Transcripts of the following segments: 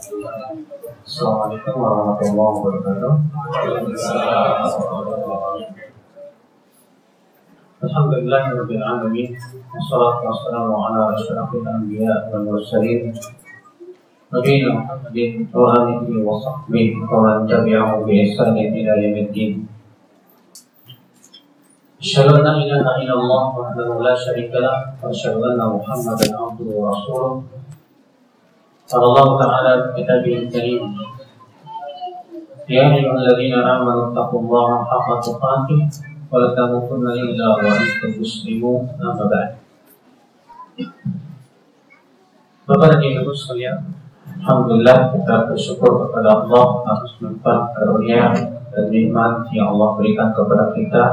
Assalamualaikum warahmatullahi wabarakatuh. Alhamdulillah rabbil alamin. Wassalatu wassalamu ala asyrafil anbiya wal mursalin. نبينا محمد وآله وصحبه ومن تبعه بإحسان إلى يوم الدين أشهد أن لا إله إلا الله وحده لا شريك له وأشهد أن محمدا عبده ورسوله قال الله تعالى في كتابه الكريم يا أيها الذين آمنوا اتقوا الله حق تقاته ولا تموتن إلا وأنتم مسلمون أما بعد Bapak dan Ibu sekalian, Alhamdulillah kita bersyukur kepada Allah atas limpah karunia dan nikmat yang Allah berikan kepada kita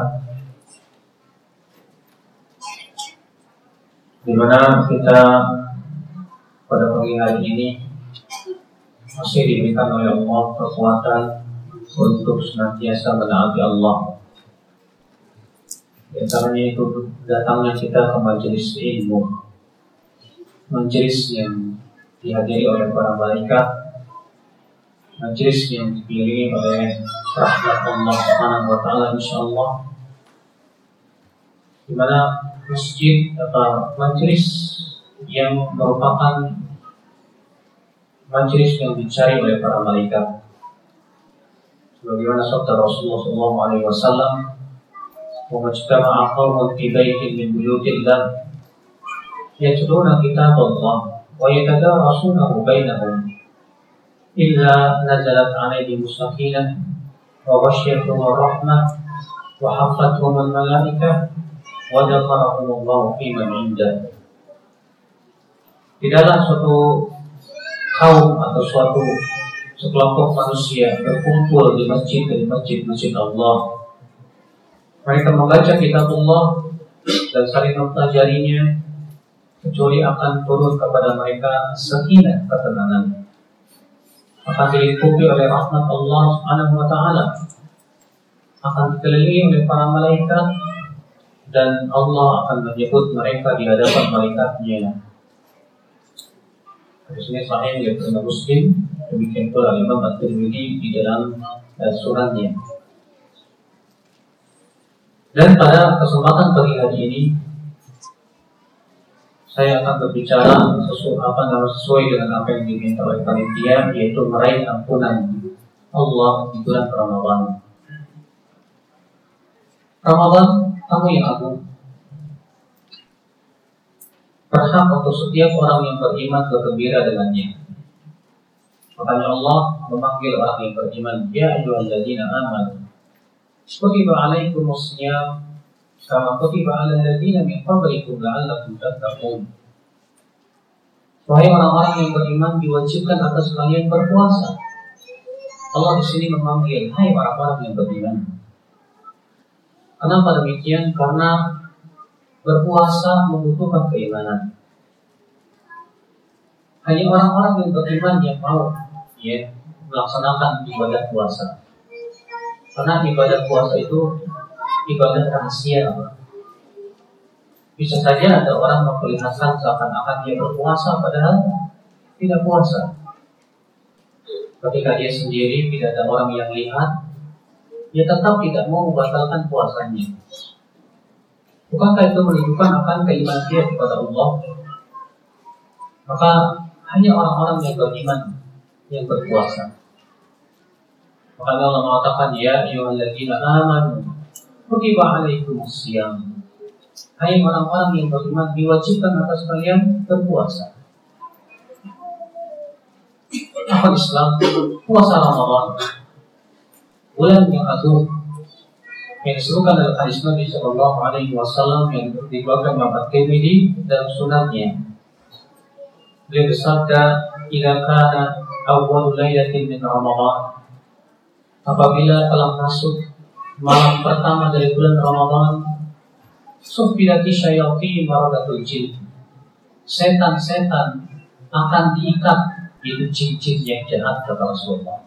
di mana kita pada pagi hari ini masih diberikan oleh Allah kekuatan untuk senantiasa menaati Allah. Di antaranya itu datangnya kita ke majelis ilmu majelis yang dihadiri oleh para malaikat, majelis yang dipilih oleh rahmat Allah Subhanahu wa taala insyaallah di mana masjid atau majelis yang merupakan majelis yang dicari oleh para malaikat sebagaimana sabda Rasulullah sallallahu alaihi wasallam wa majtama'a qaumun fi baitin min buyutillah يتلون كتاب الله ويتدارسونه بينهم إلا نزلت عليهم السكينة وغشيتهم الرحمة وحفتهم الملائكة وذكرهم الله في من عنده Tidaklah suatu kaum atau suatu sekelompok manusia berkumpul di masjid dari masjid-masjid Allah. Mereka membaca kitab Allah dan saling mempelajarinya kecuali akan turun kepada mereka sakinah ketenangan. Akan diliputi oleh rahmat Allah Subhanahu wa taala. Akan dikelilingi oleh para malaikat dan Allah akan menyebut mereka di hadapan malaikatnya sini sahih yang pernah Muslim demikian pula Imam At-Tirmidzi di dalam uh, suratnya dan pada kesempatan pagi hari ini saya akan berbicara sesuai apa namanya sesuai dengan apa yang diminta oleh panitia yaitu meraih ampunan Allah di bulan Ramadan. Ramadan kamu yang agung. Berhak untuk setiap orang yang beriman bergembira dengannya. Makanya Allah memanggil orang yang beriman, Ya ayyuhalladzina amanu. Kutiba alaikumus siyam kama kutiba ala alladziina min qablikum la'allakum tattaqun. Wahai orang-orang yang beriman diwajibkan atas kalian berpuasa. Allah di sini memanggil, hai orang-orang yang beriman. Kenapa demikian? Karena berpuasa membutuhkan keimanan. Hanya orang-orang yang beriman yang mau ya, melaksanakan ibadah puasa. Karena ibadah puasa itu ibadah rahasia Bisa saja ada orang memperlihatkan seakan-akan dia berpuasa padahal tidak puasa. Ketika dia sendiri tidak ada orang yang lihat, dia tetap tidak mau membatalkan puasanya. Bukankah itu menunjukkan akan keimanan dia kepada Allah? Maka hanya orang-orang yang beriman yang berpuasa. Maka Allah mengatakan ya ayyuhalladzina amanu kutiba alaikum siyam. Hai orang-orang yang beriman diwajibkan atas kalian berpuasa. Apa Islam? Puasa Ramadan. Bulan yang agung yang disebutkan dalam hadis Nabi Shallallahu Alaihi Wasallam yang dikeluarkan Imam At-Tirmidzi dalam sunatnya. Beliau bersabda, "Jika kana awal lailatin min Ramadan, apabila telah masuk malam pertama dari bulan Ramadan Sufilati syayati maradatul jin. Setan-setan akan diikat Itu jin-jin yang jahat kata Rasulullah.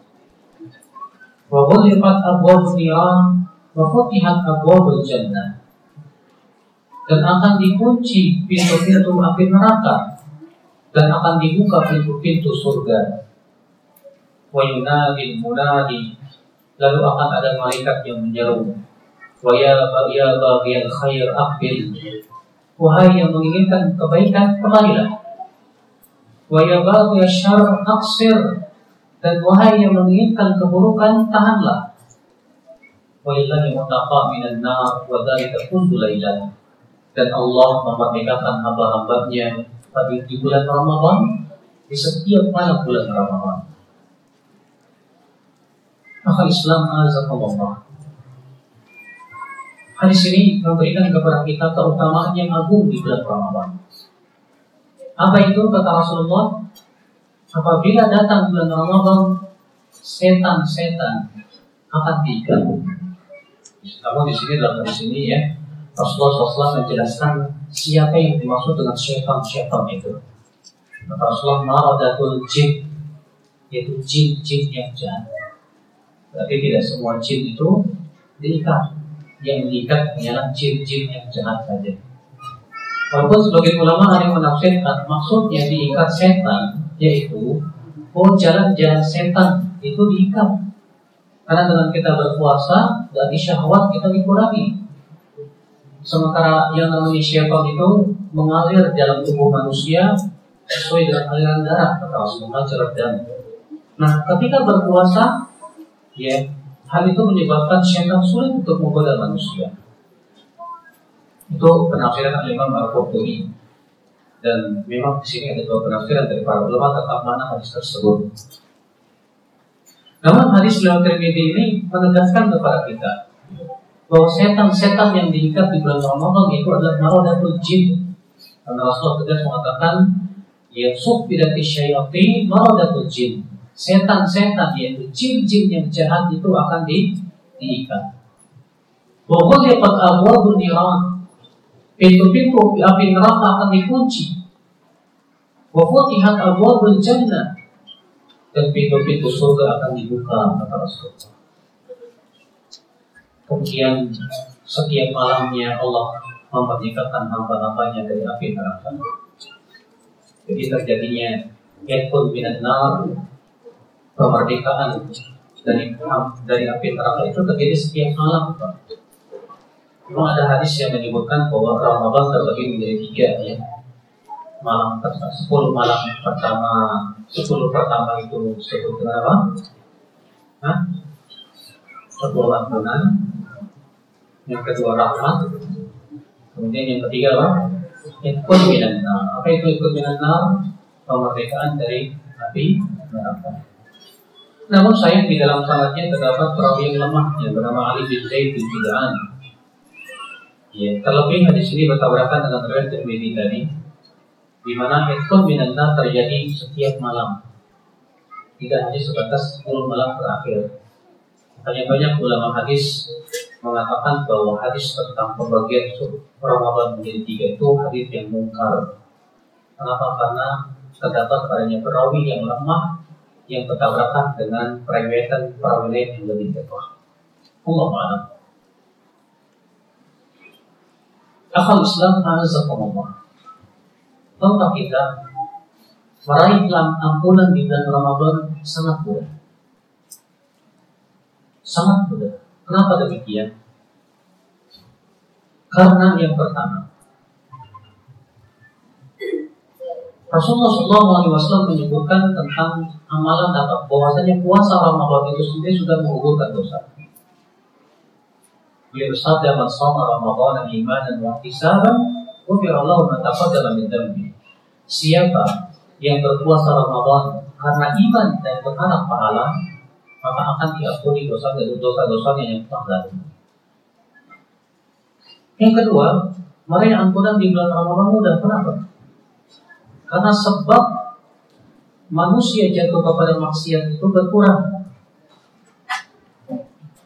Wa ghulifat abwabun niran Wa futihat abwabul jannah. Dan akan dikunci pintu-pintu api neraka. Dan akan dibuka pintu-pintu surga. Wa yunadil munadi lalu akan ada malaikat yang menyeru wa ya ya baghiyal khair aqbil wahai yang menginginkan kebaikan kembalilah. Wa ya baghiyal syarr dan wahai yang menginginkan keburukan tahanlah walillahi mutaqa minan nar wa dzalika kullu lailah dan Allah memerdekakan hamba-hambanya pada di bulan Ramadan di setiap malam bulan Ramadan maka Islam azakumullah. Hadis ini memberikan kepada kita keutamaan yang agung di bulan Ramadan. Apa itu kata Rasulullah? Apabila datang bulan Ramadan, setan-setan akan diganggu. Namun di sini dalam hadis ini ya, Rasulullah SAW menjelaskan siapa yang dimaksud dengan setan-setan itu. Kata Rasulullah, maradatul jin, yaitu jin-jin yang jahat Berarti tidak semua jin itu diikat. Yang diikat hanyalah jin-jin yang jahat saja. Walaupun sebagai ulama ada yang menafsirkan maksudnya diikat setan yaitu oh jalan-jalan setan itu diikat. Karena dengan kita berpuasa dari syahwat kita dikurangi. Sementara yang namanya syaitan itu mengalir dalam tubuh manusia sesuai dengan aliran darah kata Rasulullah dan Nah, ketika berpuasa ya hal itu menyebabkan syaitan sulit untuk menggoda manusia itu penafsiran Imam Al-Qurtubi dan memang di sini ada dua penafsiran dari para ulama tentang mana hadis tersebut. Namun hadis dalam Tirmidzi ini menegaskan kepada kita bahwa setan-setan yang diikat di bulan Ramadan itu adalah maradatul jin. Karena Rasulullah tegas mengatakan, ya tidak syayatin maradatul jin setan-setan yaitu jin-jin yang jahat itu akan di, diikat. Waghliqat abwabun niran. Pintu-pintu api neraka akan dikunci. Wa futihat abwabul jannah. Dan pintu-pintu surga akan dibuka kata Rasulullah. Kemudian setiap malamnya Allah memerdekakan hamba-hambanya dari api neraka. Jadi terjadinya yakun minat nar kemerdekaan dari dari api neraka itu terjadi setiap malam. Memang ada hadis yang menyebutkan bahwa Ramadan terbagi menjadi tiga ya. Malam sepuluh malam pertama, sepuluh pertama itu dengan apa? Hah? Sepuluh ampunan. Yang kedua rahmat. Kemudian yang ketiga apa? Ikut minan Apa itu ikut minan Kemerdekaan dari api neraka. Namun sayang di dalam sanadnya terdapat perawi yang lemah yang bernama Ali bin Zaid bin Bid'an. Ya, terlebih hadis ini bertabrakan dengan riwayat Tirmidzi tadi, di mana itu minanna terjadi setiap malam. Tidak hanya sebatas 10 malam terakhir. Hanya banyak ulama hadis mengatakan bahwa hadis tentang pembagian Ramadan menjadi tiga itu hadis yang mungkar. Kenapa? Karena terdapat padanya perawi yang lemah yang bertabrakan dengan periwayatan para wilayah yang lebih tepat. Allah Ta'ala. Akal Islam azakumullah. Tahukah kita meraih ampunan di bulan Ramadan sangat mudah. Sangat mudah. Kenapa demikian? Karena yang pertama, Rasulullah SAW menyebutkan tentang amalan apa? Bahwasanya puasa Ramadan itu sendiri sudah menggugurkan dosa. Beliau bersabda man shoma Ramadan imanan wa ihtisaban, ghufira lahu ma taqaddama min dhanbi. Siapa yang berpuasa Ramadan karena iman dan berharap pahala, maka akan diampuni dosa dan dosa-dosanya yang telah lalu. Yang kedua, meraih ampunan di bulan Ramadan mudah. Kenapa? Karena sebab manusia jatuh kepada maksiat itu berkurang.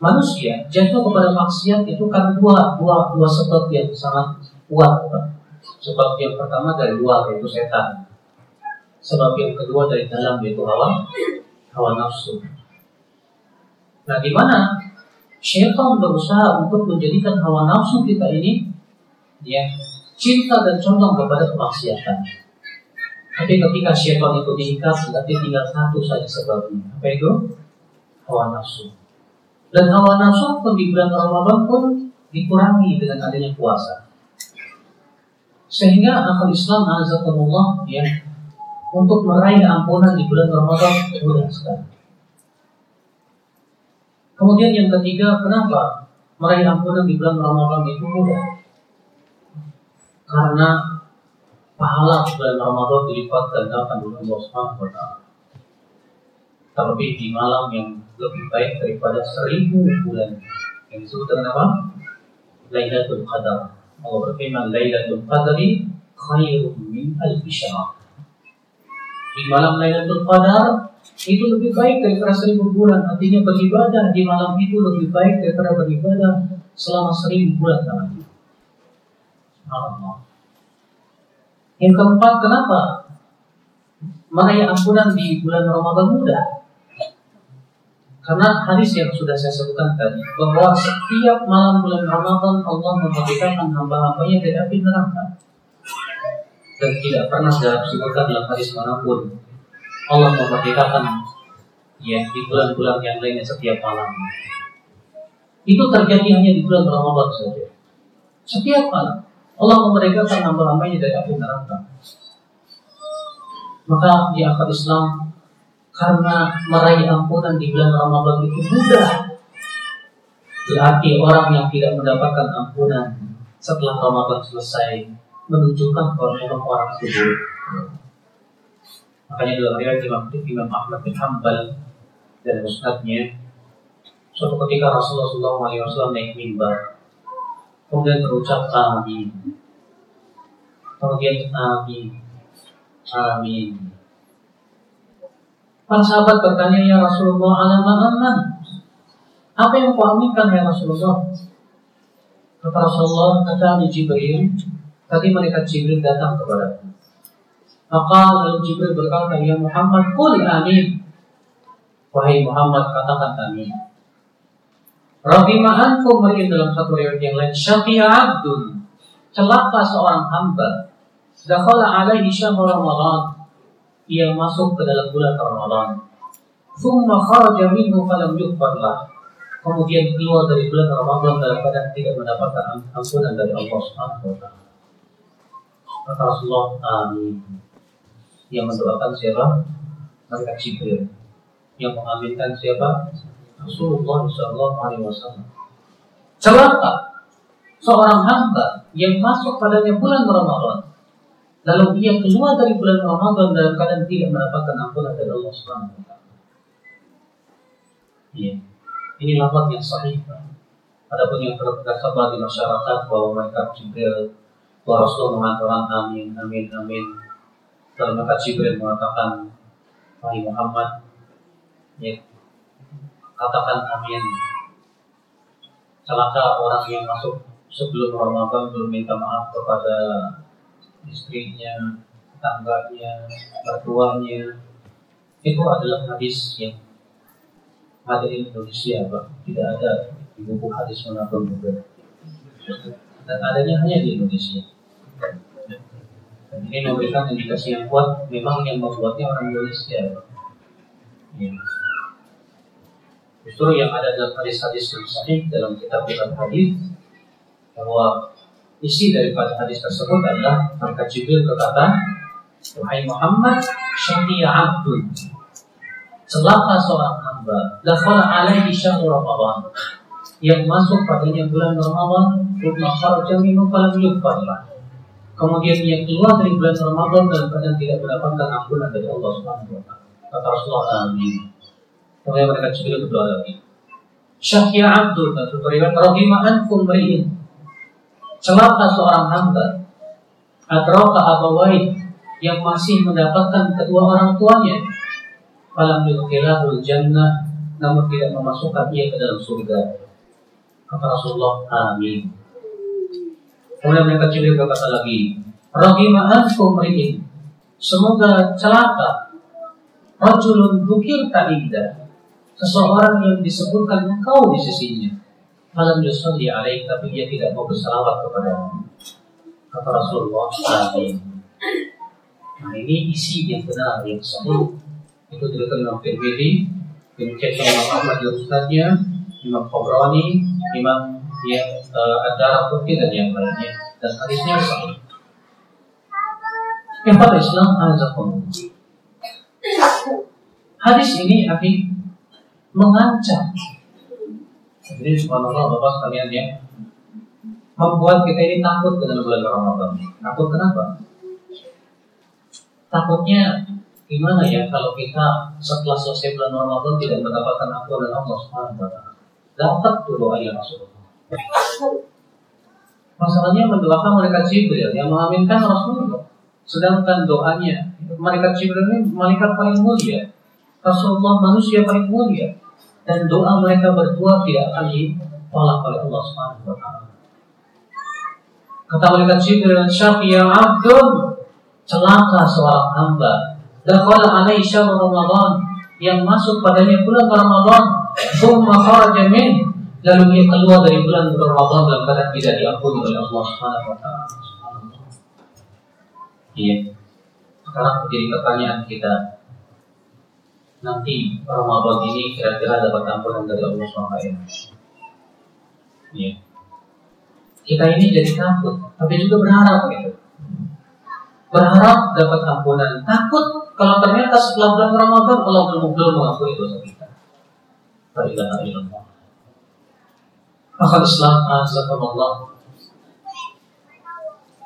Manusia jatuh kepada maksiat itu kan dua, dua, dua sebab yang sangat kuat. Sebab yang pertama dari luar yaitu setan. Sebab yang kedua dari dalam yaitu hawa hawa nafsu. Nah, di mana syaitan berusaha untuk menjadikan hawa nafsu kita ini ya cinta dan condong kepada kemaksiatan. Tapi ketika syaitan itu diikat, berarti tinggal satu saja sebabnya. Apa itu? Hawa nafsu. Dan hawa nafsu pun di bulan Ramadan pun dikurangi dengan adanya puasa. Sehingga akal Islam azakumullah ya untuk meraih ampunan di bulan Ramadan mudah sekali. Kemudian yang ketiga, kenapa meraih ampunan di bulan Ramadan itu mudah? Karena pahala bulan Ramadan dilipat gandakan oleh Allah Subhanahu wa taala. Terlebih di malam yang lebih baik daripada seribu bulan yang disebut dengan apa? Lailatul Qadar. Allah berfirman Lailatul Qadri khairun min alfi syahr. Di malam Lailatul Qadar itu lebih baik daripada seribu bulan. Artinya beribadah di malam itu lebih baik daripada beribadah selama seribu bulan nanti. Allah. Yang keempat, kenapa meraih ampunan di bulan Ramadan mudah? Karena hadis yang sudah saya sebutkan tadi bahwa setiap malam bulan Ramadan Allah memerdekakan hamba-hambanya dari api neraka dan tidak pernah dalam sebutkan dalam hadis mana pun Allah memerdekakan ya di bulan-bulan yang lainnya setiap malam. Itu terjadi hanya di bulan Ramadan saja. Setiap malam. Allah memerdekakan hamba-hambanya dari api neraka. Maka di akal Islam karena meraih ampunan di bulan Ramadan itu mudah. Berarti orang yang tidak mendapatkan ampunan setelah Ramadan selesai menunjukkan bahwa orang tersebut. Makanya dalam riwayat Imam Imam Ahmad bin Hanbal dan Musnadnya, suatu ketika Rasulullah SAW naik mimbar kemudian berucap amin kemudian amin amin Para sahabat bertanya ya Rasulullah alama aman? Apa yang kau aminkan ya Rasulullah? Kata Rasulullah kata Jibril tadi mereka Jibril datang kepada maka lalu Jibril berkata ya Muhammad kul amin. Wahai Muhammad katakan amin. Rahimah ankum mungkin dalam satu riwayat yang lain Syafi'a abdun Celaka seorang hamba. Dakhala alaihi syahr Ramadan Ia masuk ke dalam bulan Ramadan Thumma kharaja minhu falam yukbarlah Kemudian keluar dari bulan Ramadan dalam keadaan tidak mendapatkan ampunan dari Allah Subhanahu wa taala. Maka Rasulullah amin. Yang mendoakan siapa? Mereka Jibril. Yang mengaminkan siapa? Rasulullah Shallallahu Alaihi Wasallam. Celaka seorang hamba yang masuk padanya bulan Ramadan, lalu ia keluar dari bulan Ramadan dalam keadaan tidak mendapatkan ampunan dari Allah Subhanahu Wa Taala. Iya, ini lafaz yang sahih. Adapun yang terdapat di masyarakat bahwa mereka Jibril, bahwa Rasul mengatakan amin, amin, amin. Lalu maka Jibril mengatakan, Wahai Muhammad, ya, katakan amin. Celaka orang yang masuk sebelum Ramadan belum minta maaf kepada istrinya, tetangganya, mertuanya. Itu adalah hadis yang ada di Indonesia, Pak. Tidak ada di buku hadis mana pun juga. Dan adanya hanya di Indonesia. Dan ini memberikan indikasi yang kuat, memang yang membuatnya orang Indonesia. Pak. Ya. Justru yang ada dalam hadis-hadis yang dalam kitab-kitab hadis bahwa isi daripada hadis tersebut adalah maka Jibril berkata, Wahai Muhammad, syafi'a abdun. Celaka seorang hamba, lafala alaihi syahrul Ramadan. Yang masuk padanya bulan Ramadan, Rukna kharaja minhu falam yukfarlah. Kemudian ia keluar dari bulan Ramadan dalam keadaan tidak mendapatkan ampunan dari Allah Subhanahu wa taala. Kata Rasulullah, amin. Kemudian mereka juga berdoa lagi. Syahya Abdul dan riwayat Rahimah ankum mri'in. Celaka seorang hamba atroka abawai yang masih mendapatkan kedua orang tuanya. Falam yudkhilahul jannah namun tidak memasukkan ia ke dalam surga. Kata Rasulullah, amin. Kemudian mereka juga berkata lagi, Rahimah ankum mri'in. Semoga celaka Rajulun bukir ta'indah seseorang yang disebutkan engkau di sisinya. Malam yusalli alaih tapi dia tidak mau bersalawat kepada Kata Rasulullah, Amin. Nah ini isi yang benar yang sahih itu diriwayatkan Imam Tirmidzi, demikian Imam Ahmad dan Ustaznya, Imam Qabrani, Imam yang uh, ada dan yang lainnya dan hadisnya sahih. Yang pada Islam azakumullah. Hadis ini akan mengancam. Jadi subhanallah Bapak sekalian ya, membuat kita ini takut dengan bulan Ramadan. Takut kenapa? Takutnya gimana ya kalau kita setelah selesai bulan Ramadan tidak mendapatkan ampunan Allah Subhanahu wa taala. Dapat dulu ayat Rasulullah. Masalahnya mendoakan mereka Jibril yang mengaminkan Rasulullah. Sedangkan doanya, malaikat Jibril ini malaikat paling mulia. Rasulullah manusia paling mulia. Dan doa mereka berdua tidak akan ditolak oleh Allah Subhanahu wa taala. Kata malaikat Jibril, "Syafiya abdun." Celaka seorang hamba. Dakhala alaihi syahr Ramadan yang masuk padanya bulan Ramadan, thumma kharaja min lalu dia keluar dari bulan Ramadan dalam keadaan tidak diampuni oleh Allah Subhanahu wa taala. Iya. Sekarang menjadi pertanyaan kita. Nanti Ramadan ini kira-kira dapat ampunan dari Allah SWT. Iya. Kita ini jadi takut, tapi juga berharap gitu. Berharap dapat ampunan. Takut kalau ternyata setelah bulan Ramadan Allah belum mengampuni dosa kita. La ilaha illallah. Maka Islam Allah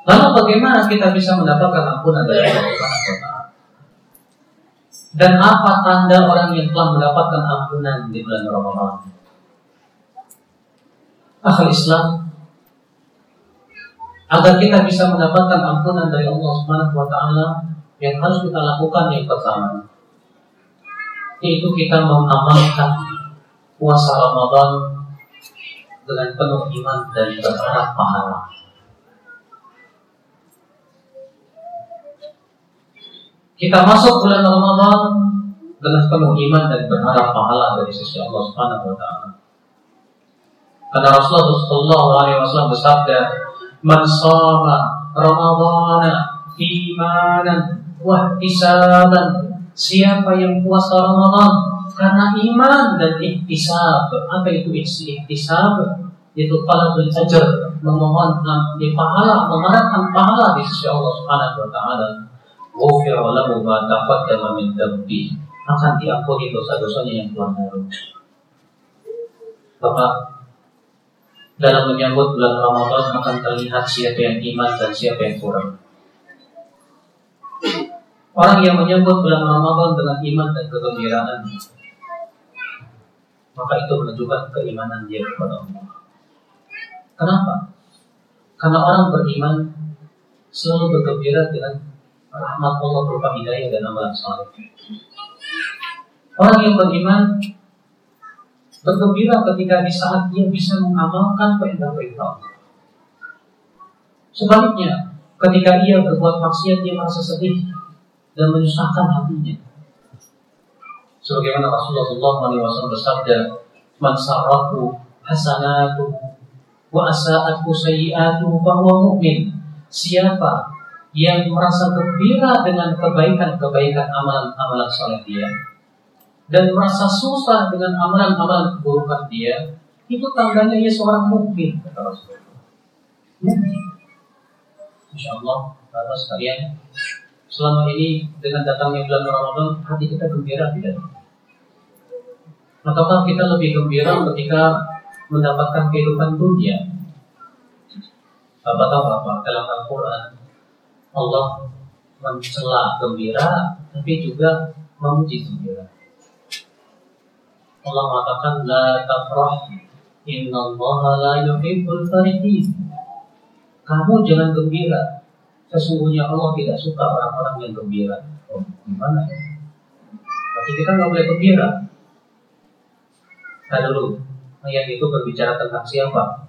Lalu bagaimana kita bisa mendapatkan ampunan dari Allah taala? Dan apa tanda orang yang telah mendapatkan ampunan di bulan Ramadan? Akhir Islam agar kita bisa mendapatkan ampunan dari Allah Subhanahu wa taala yang harus kita lakukan yang pertama yaitu kita mengamalkan puasa Ramadan dengan penuh iman dan berharap pahala. Kita masuk bulan Ramadan dengan penuh iman dan berharap pahala dari sisi Allah Subhanahu wa taala. Karena Rasulullah sallallahu alaihi wasallam bersabda, "Man shama Ramadana imanan wa ihtisaban." Siapa yang puasa Ramadan karena iman dan ihtisab. Apa itu ihtisab? Itu talabul ajr, memohon pahala, mengharapkan pahala di sisi Allah Subhanahu wa taala ghufira lahu ma taqaddama min dhanbi akan diampuni dosa-dosanya yang telah lalu. Bapak, dalam menyambut bulan Ramadan akan terlihat siapa yang iman dan siapa yang kurang. Orang yang menyambut bulan Ramadan dengan iman dan kegembiraan, maka itu menunjukkan keimanan dia kepada Allah. Kenapa? Karena orang beriman selalu bergembira dengan rahmat Allah berupa hidayah dan amalan saleh. Orang yang beriman bergembira ketika di saat dia bisa mengamalkan perintah-perintah Allah. Sebaliknya, ketika ia berbuat maksiat dia merasa sedih dan menyusahkan hatinya. Sebagaimana Rasulullah SAW bersabda, "Man sarrafu hasanatu wa asa'atu sayyi'atu fa huwa mu'min." Siapa yang merasa gembira dengan kebaikan-kebaikan amalan-amalan soleh dia dan merasa susah dengan amalan-amalan keburukan dia itu tandanya ia seorang mukmin kata Rasulullah. Mukmin. Insya Allah, bapak sekalian, selama ini dengan datangnya bulan Ramadan hati kita gembira tidak? Ataukah kita lebih gembira ketika mendapatkan kehidupan dunia? Bapak tahu apa dalam Al-Quran Allah mencela gembira tapi juga memuji gembira. Allah mengatakan la tafrah innallaha la yuhibbul farihin. Kamu jangan gembira. Sesungguhnya Allah tidak suka orang-orang yang gembira. Oh, gimana ya? Berarti kita nggak boleh gembira. Nah dulu, ayat itu berbicara tentang siapa?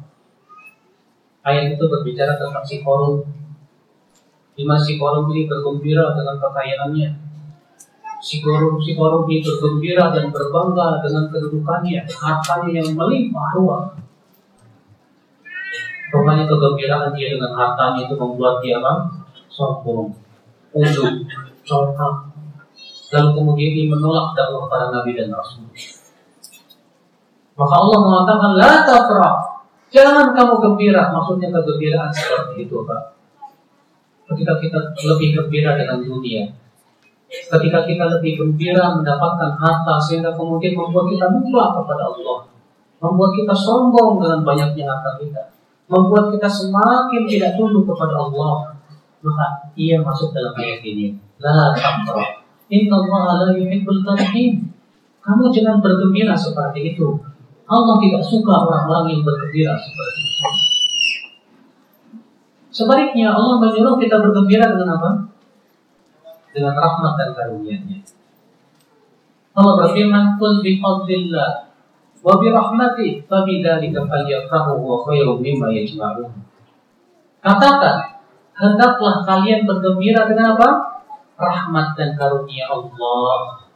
Ayat itu berbicara tentang si korun di si korum ini bergembira dengan kekayaannya. Si korum, si korum ini bergembira dan berbangga dengan kedudukannya, hartanya yang melimpah ruah. Rupanya kegembiraan dia dengan hartanya itu membuat dia apa? Sombong. untuk contoh lalu kemudian dia menolak dakwah para nabi dan rasul. Maka Allah mengatakan la tafrah. Jangan kamu gembira, maksudnya kegembiraan seperti itu, Pak. Ketika kita lebih gembira dengan dunia, ketika kita lebih gembira mendapatkan harta sehingga kemudian membuat kita lupa kepada Allah, membuat kita sombong dengan banyaknya harta kita, membuat kita semakin tidak tunduk kepada Allah, maka ia masuk dalam ayat ini. La taqra. Inna Allah la yuhibbul. Kamu jangan bergembira seperti itu. Allah tidak suka orang-orang yang bergembira seperti itu. Sebaliknya Allah menyuruh kita bergembira dengan apa? Dengan rahmat dan karunia-Nya. Allah berfirman, "Qul bi fadlillah wa bi rahmati fa bidzalika falyafrahu wa khairum mimma yajma'un." Katakan, hendaklah kalian bergembira dengan apa? Rahmat dan karunia Allah.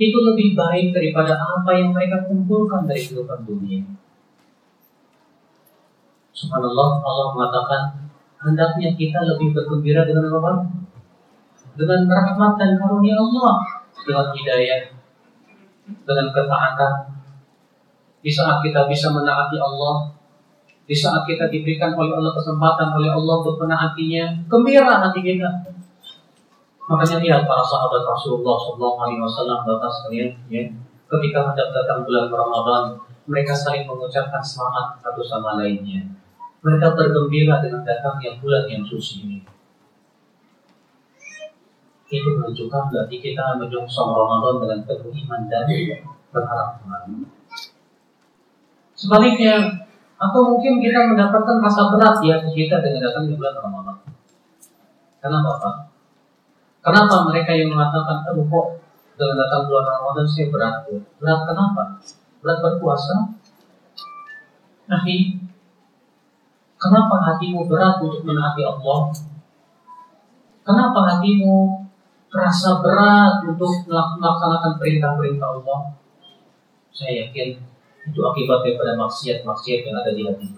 Itu lebih baik daripada apa yang mereka kumpulkan dari kehidupan dunia. Subhanallah, Allah mengatakan hendaknya kita lebih bergembira dengan apa? Dengan rahmat dan karunia Allah, dengan hidayah, dengan ketaatan. Di saat kita bisa menaati Allah, di saat kita diberikan oleh Allah kesempatan oleh Allah untuk menaatinya, gembira hati kita. Makanya lihat para sahabat Rasulullah Shallallahu Alaihi Wasallam batas sekalian, ya, ketika hendak datang bulan Ramadan, mereka saling mengucapkan semangat satu sama lainnya mereka bergembira dengan datangnya bulan yang suci ini. Itu menunjukkan berarti kita menyongsong Ramadan dengan penuh iman dan berharap Tuhan. Sebaliknya, atau mungkin kita mendapatkan rasa berat hati kita dengan datangnya bulan Ramadan. Kenapa Pak? Kenapa mereka yang mengatakan, aduh kok dengan datang bulan Ramadan saya berat? Berat kenapa? Berat berpuasa? Nah, Kenapa hatimu berat untuk menaati Allah? Kenapa hatimu terasa berat untuk melaksanakan perintah-perintah Allah? Saya yakin itu akibat daripada maksiat-maksiat yang ada di hati.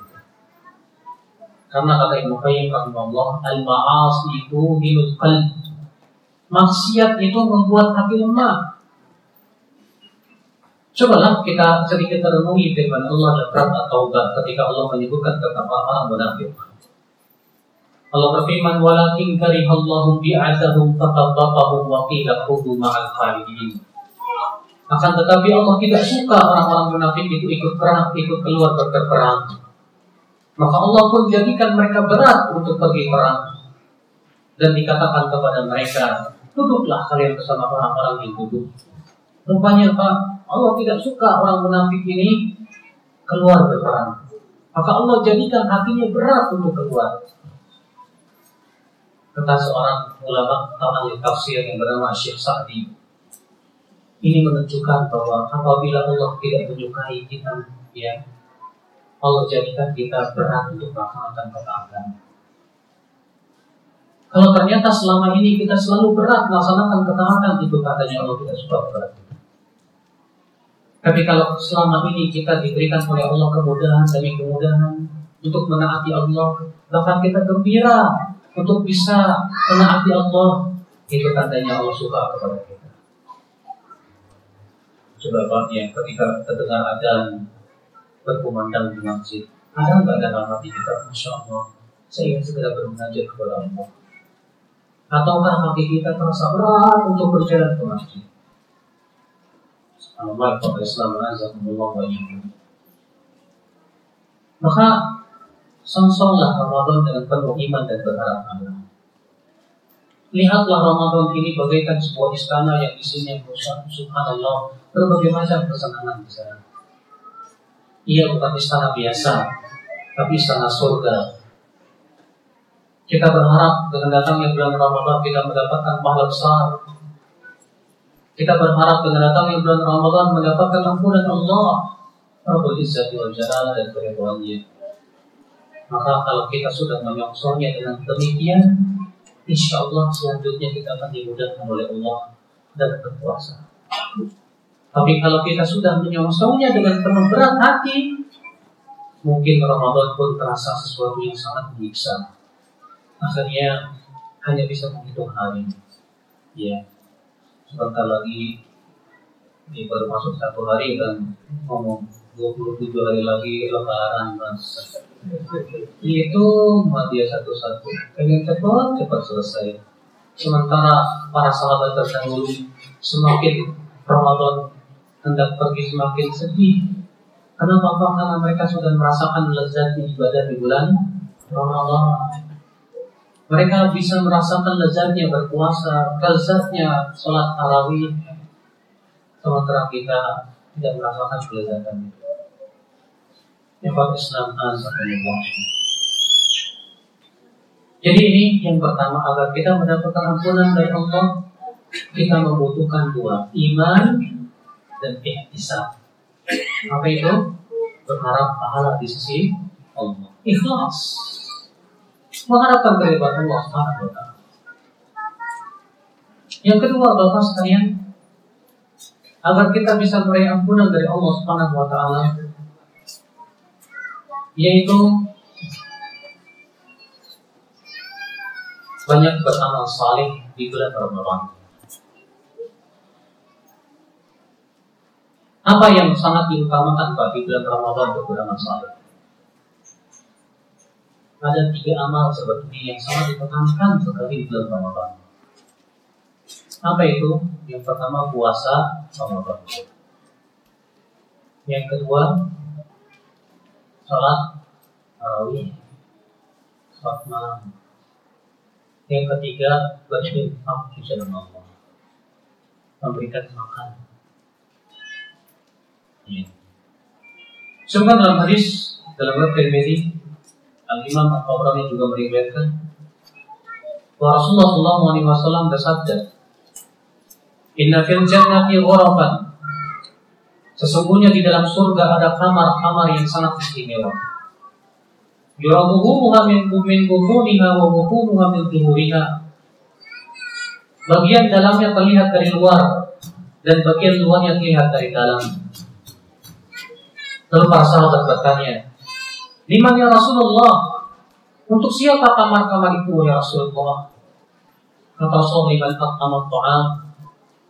Karena kata Ibnu Qayyim rahimahullah, al-ma'asi itu hinul qalb. Maksiat itu membuat hati lemah. Cobalah kita sedikit renungi firman Allah dalam surat At-Taubah ketika Allah menyebutkan tentang orang munafik. Allah berfirman, "Walakin karihallahu bi'atsahum fatabbaqahum wa qila khudhu ma'al khalidin." Akan tetapi Allah tidak suka orang-orang munafik itu ikut perang, ikut keluar berperang. Maka Allah pun jadikan mereka berat untuk pergi perang. Dan dikatakan kepada mereka, duduklah kalian bersama orang-orang yang duduk. Rupanya Pak, Allah tidak suka orang munafik ini keluar berperang. Maka Allah jadikan hatinya berat untuk keluar. Kata seorang ulama ahli tafsir yang bernama Syekh Sa'di. Ini menunjukkan bahwa apabila Allah tidak menyukai kita, ya, Allah jadikan kita berat untuk melaksanakan ketaatan. Kalau ternyata selama ini kita selalu berat melaksanakan ketaatan, itu katanya Allah tidak suka berat. Tapi kalau selama ini kita diberikan oleh Allah kemudahan demi kemudahan untuk menaati Allah, bahkan kita gembira untuk bisa menaati Allah, itu tandanya Allah suka kepada kita. Coba Pak, ya, ketika terdengar adzan berkumandang di masjid, ada nggak dalam hati kita, Masya Allah, saya ingin segera bermunajat kepada Allah. Ataukah hati kita terasa berat untuk berjalan ke masjid? Allah Islam Maka songsonglah Ramadan dengan penuh iman dan berharap. Lihatlah Ramadan ini bagaikan sebuah istana yang isinya subhanallah berbagai macam kesenangan di sana. Ia bukan istana biasa, tapi istana surga. Kita berharap dengan datangnya bulan Ramadan kita mendapatkan pahala besar kita berharap dengan datangnya bulan Ramadan mendapatkan ampunan Allah, Rabbul Izzati wal Jalal dan keridhaannya. Maka kalau kita sudah menyongsongnya dengan demikian, insya Allah selanjutnya kita akan dimudahkan oleh Allah dan berpuasa. Tapi kalau kita sudah menyongsongnya dengan penuh berat hati, mungkin Ramadan pun terasa sesuatu yang sangat menyiksa. Akhirnya hanya bisa menghitung hari. Ya, sebentar lagi ini baru masuk satu hari dan ngomong 27 hari lagi lebaran mas itu dia satu-satu pengen cepat cepat selesai sementara para sahabat terdahulu semakin Ramadan hendak pergi semakin sedih Kenapa? Karena mereka sudah merasakan lezat ibadah di bulan Ramadan. Mereka bisa merasakan lezatnya berpuasa, lezatnya sholat tarawih, sementara kita tidak merasakan kelezatan itu. Ikhwan Islam Azzaikumullah. Jadi ini yang pertama agar kita mendapatkan ampunan dari Allah, kita membutuhkan dua, iman dan ihtisab. Apa itu? Berharap pahala di sisi Allah. Ikhlas. Mengharapkan keridhaan Allah Subhanahu wa. Yang kedua, Bapak sekalian, agar kita bisa meraih ampunan dari Allah Subhanahu wa taala yaitu banyak beramal saleh di bulan Ramadan. Apa yang sangat diutamakan di bulan Ramadan untuk beramal saleh? Ada tiga amal seperti yang sangat diutamakan sekali di bulan Ramadan. Apa itu? Yang pertama puasa Ramadan. Yang kedua sholat tarawih, sholat malam. Yang ketiga berinfak di jalan Allah, memberikan makan Ya. Sebab dalam hadis dalam riwayat Al Imam Al-Tabrani juga meriwayatkan bahwa Rasulullah Shallallahu Alaihi Wasallam bersabda, Inna fil jannati ghurafan Sesungguhnya di dalam surga ada kamar-kamar yang sangat istimewa. Yurabuhumuha min min butuniha wa butunuha min zuhuriha. Bagian dalamnya terlihat dari luar dan bagian luarnya terlihat dari dalam. Lalu para sahabat bertanya, Liman ya Rasulullah? Untuk siapa kamar-kamar itu ya Rasulullah? Kata Rasulullah liman aqamat ta'am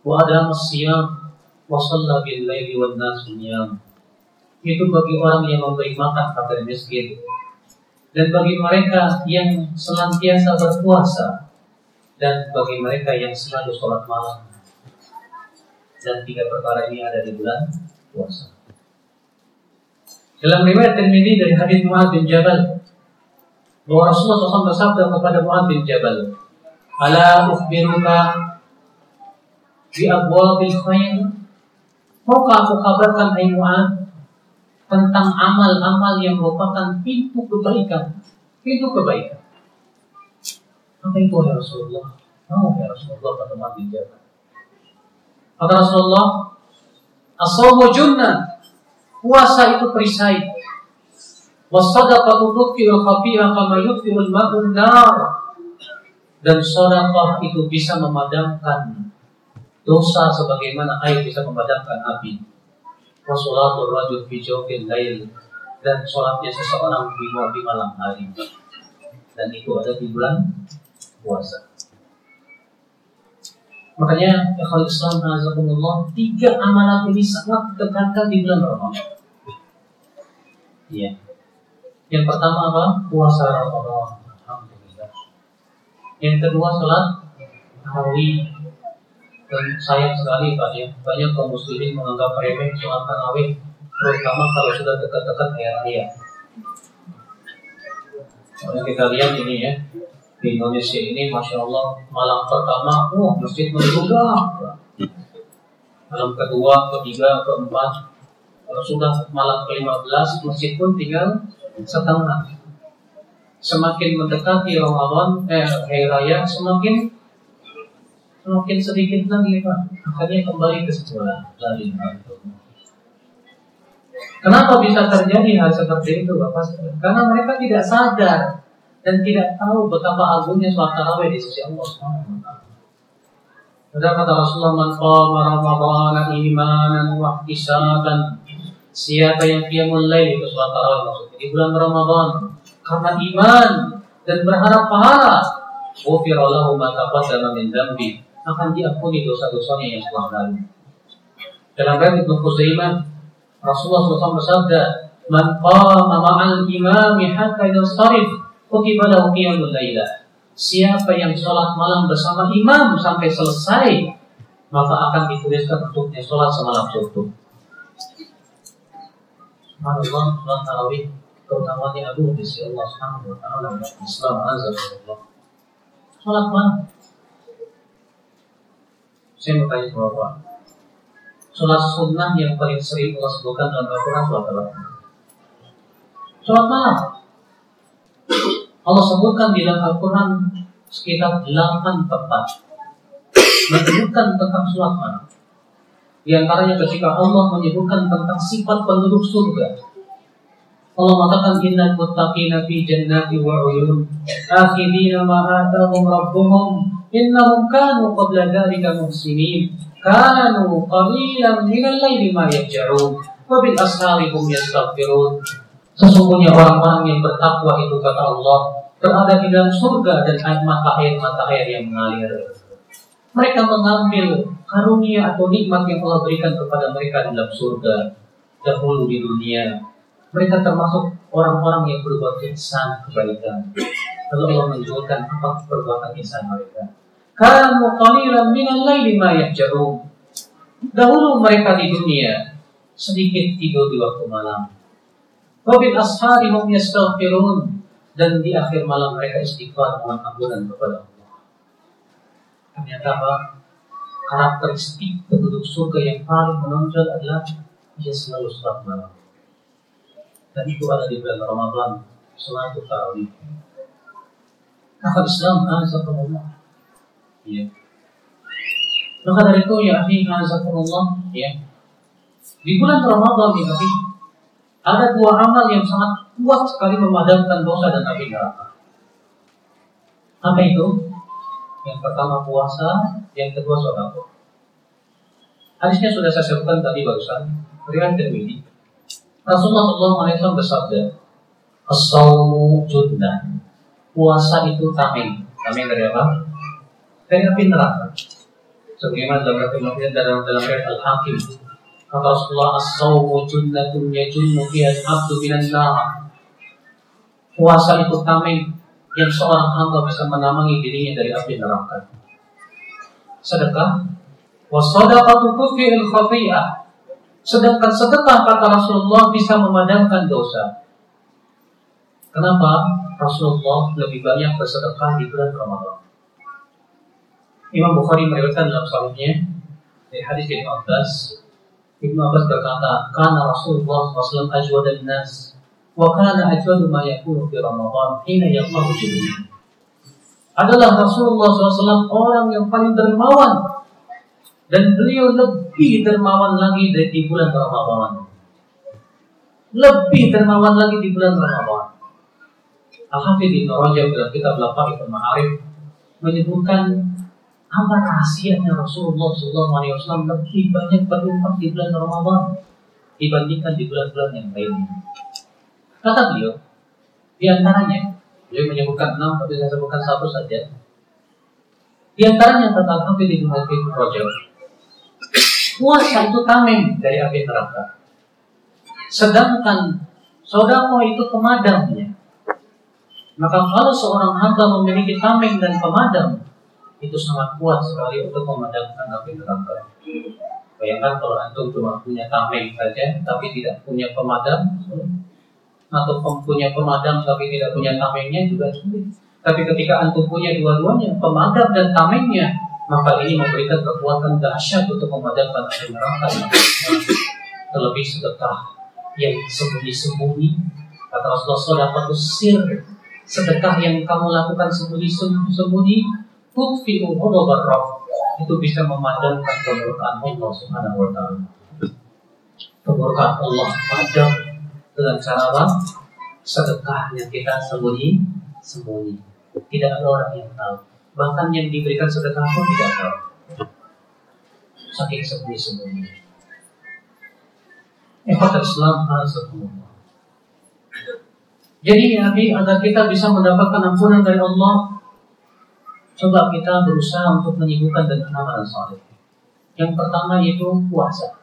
wa adama siyam wa salla bil laili wan nasu Itu bagi orang yang memberi makan fakir miskin dan bagi mereka yang senantiasa berpuasa dan bagi mereka yang selalu sholat malam dan tiga perkara ini ada di bulan puasa. Dalam riwayat Tirmidzi dari hadis Muad bin Jabal bahwa Rasulullah SAW bersabda kepada Muad bin Jabal, "Ala ukhbiruka bi abwabil khair?" Maukah aku kabarkan hai Muad tentang amal-amal yang merupakan pintu kebaikan, pintu kebaikan. Apa itu ya Rasulullah? Mau ya Rasulullah kata Muad bin Jabal. Kata Rasulullah, "As-sawmu junnah." Puasa itu perisai. Wasadaqatu tudfi'ul khafi'a kama yudfi'ul ma'un. Dan sedekah itu bisa memadamkan dosa sebagaimana air bisa memadamkan api. Wasolatul rajul fi jawfil lail dan sholatnya seseorang di malam hari. Dan itu ada di bulan puasa. Makanya ikhwan Islam azakumullah tiga amalan ini sangat ditekankan di bulan Ramadan. Iya. Yang pertama apa? Puasa Ramadan. Alhamdulillah. Yang kedua salat tarawih. Dan sayang sekali Pak ya, banyak kaum muslimin menganggap remeh sholat tarawih, terutama kalau sudah dekat-dekat hari raya. Kalau kita lihat ini ya, di Indonesia ini Masya Allah malam pertama oh masjid menggugah malam kedua, ketiga, keempat sudah malam ke-15 masjid pun tinggal setengah. Semakin mendekati Ramadan eh hari raya semakin semakin sedikit lagi Pak. Akhirnya kembali ke sekolah. Lari Kenapa bisa terjadi hal seperti itu Bapak? Karena mereka tidak sadar dan tidak tahu betapa agungnya sholat tarawih di sisi Allah Subhanahu taala. kata Rasulullah man qama ramadhana imanan wa ihtisaban. Siapa yang qiyamul lail itu sholat tarawih maksudnya di bulan Ramadan? Karena iman dan berharap pahala. Ghufira lahu ma taqaddama min dzambi akan diampuni dosa-dosanya yang telah lalu. Dalam riwayat Ibnu Khuzaimah, Rasulullah SAW bersabda, "Man qama ma'al imami hatta yansarif, lahu qiyamul lailah." Siapa yang sholat malam bersama imam sampai selesai, maka akan dituliskan untuknya sholat semalam suntuk. Subhanallah, sholat tarawih Allah Subhanahu wa taala Islam azza wa Sholat malam. Saya mau tanya sama Bapak. Sholat sunnah yang paling sering Allah sebutkan dalam Al-Quran sholat apa? Sholat malam. Allah sebutkan di dalam Al-Quran sekitar 8 tempat menyebutkan tentang malam. Di antaranya ketika Allah menyebutkan tentang sifat penduduk surga. Allah mengatakan innal muttaqina fi jannati wa uyun akhidina ma atahum rabbuhum innahum kanu qabla dhalika muhsinin kanu qalilan min al-laili ma yahja'un wa bil ashari hum yastaghfirun Sesungguhnya orang-orang yang bertakwa itu kata Allah berada di dalam surga dan air mata air mata air yang mengalir. Mereka mengambil karunia atau nikmat yang Allah berikan kepada mereka di dalam surga dahulu di dunia mereka termasuk orang-orang yang berbuat ihsan kebaikan. Lalu Allah menunjukkan apa perbuatan ihsan mereka. Kanu qalilan minal laili ma yahjarun. Dahulu mereka di dunia sedikit tidur di waktu malam. Wabil ashari hum yastaghfirun dan di akhir malam mereka istighfar mohon ampunan kepada Allah. Ternyata apa? Karakteristik penduduk surga yang paling menonjol adalah dia selalu sholat malam dan itu ada di bulan Ramadan selalu tarawih. Akal Islam azakumullah. Ya. Maka dari itu ya akhi azakumullah ya. Di bulan Ramadan ya ada dua amal yang sangat kuat sekali memadamkan dosa dan api neraka. Apa itu? Yang pertama puasa, yang kedua sodako. Hadisnya sudah saya sebutkan tadi barusan. Riwayat Tirmidzi. Rasulullah SAW bersabda, As-sawmu junnah. Puasa itu tameng. Tameng dari apa? Dari api neraka. Sebagaimana dalam riwayat dalam dalam riwayat Al-Hakim. Kata Rasulullah, As-sawmu junnatun yajunnu fiha nar. Puasa itu tameng yang seorang hamba bisa menamangi dirinya dari api neraka. Sedekah. Wasadaqatu tufi'il khafi'ah Sedangkan sedekah kata Rasulullah bisa memadamkan dosa. Kenapa Rasulullah lebih banyak bersedekah di bulan Ramadan? Imam Bukhari meriwayatkan dalam sahihnya dari hadis Abbas. Ibnu Abbas berkata, "Kana Rasulullah SAW ajwad nas wa kana ajwad ma yakunu fi Ramadan hina yaqamu Jibril." Adalah Rasulullah SAW orang yang paling dermawan dan beliau lebih dermawan lagi dari di bulan Ramadan. Lebih dermawan lagi di bulan Ramadan. Al-Hafidh Ibn Rajab dalam kitab Lafaq Ibn Ma'arif menyebutkan apa rahasianya Rasulullah SAW lebih banyak berinfak di bulan Ramadan dibandingkan di bulan-bulan yang lainnya. Kata beliau, di antaranya, beliau menyebutkan enam, tapi saya sebutkan satu saja. Di antaranya kata Al-Hafidh Ibn Rajab, puasa itu tameng dari api neraka. Sedangkan sodako itu pemadamnya. Maka kalau seorang hamba memiliki tameng dan pemadam, itu sangat kuat sekali untuk memadamkan api neraka. Bayangkan kalau antum cuma punya tameng saja, tapi tidak punya pemadam, atau punya pemadam tapi tidak punya tamengnya juga sulit. Tapi ketika antum punya dua-duanya, pemadam dan tamengnya, maka ini memberikan kekuatan dahsyat untuk memadamkan api neraka terlebih sedekah yang sembunyi-sembunyi kata Rasulullah dapat usir sedekah yang kamu lakukan sembunyi-sembunyi tutfi'u ghadabar Rabb itu bisa memadamkan kemurkaan Allah Subhanahu wa taala kemurkaan Allah padam dengan cara apa? sedekah yang kita sembunyi sembunyi tidak ada orang yang tahu Bahkan yang diberikan sedekah pun tidak tahu. Saking sembunyi-sembunyi. Ikhwat Islam Alhamdulillah. Jadi ya, agar kita bisa mendapatkan ampunan dari Allah, coba kita berusaha untuk menyibukkan dengan amalan saleh. Yang pertama yaitu puasa.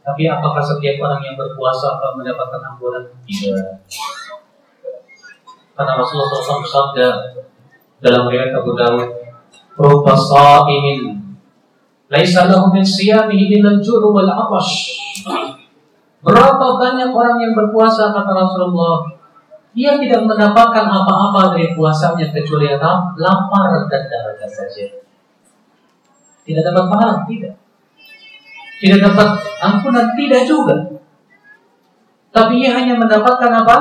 Tapi apakah setiap orang yang berpuasa akan mendapatkan ampunan? Tidak. Karena Rasulullah SAW bersabda dalam riwayat Abu Dawud, "Ruba sha'imin laisa lahu min siyamihi illa al-juru wal 'atash." Berapa banyak orang yang berpuasa kata Rasulullah, dia tidak mendapatkan apa-apa dari puasanya kecuali apa? Lapar dan dahaga saja. Tidak dapat pahala, tidak. Tidak dapat ampunan, tidak juga. Tapi ia hanya mendapatkan apa?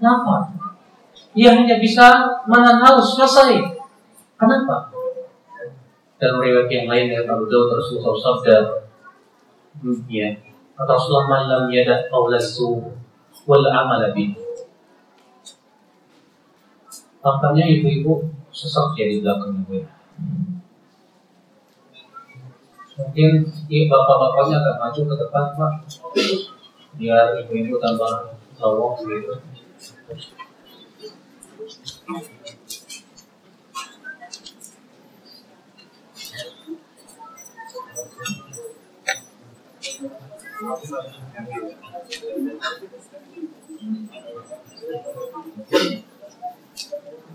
Lapar. Ia hanya bisa menahan haus, selesai. Kenapa? Dan riwayat yang lain dari Abu Dawud Rasulullah sabda, ya, Rasulullah malam yadat qawlasu wal amal bih. Tampaknya ibu-ibu sesak ya di belakang ibu. Mungkin ini bapak-bapaknya akan maju ke depan pak, biar ibu-ibu tambah lowong gitu.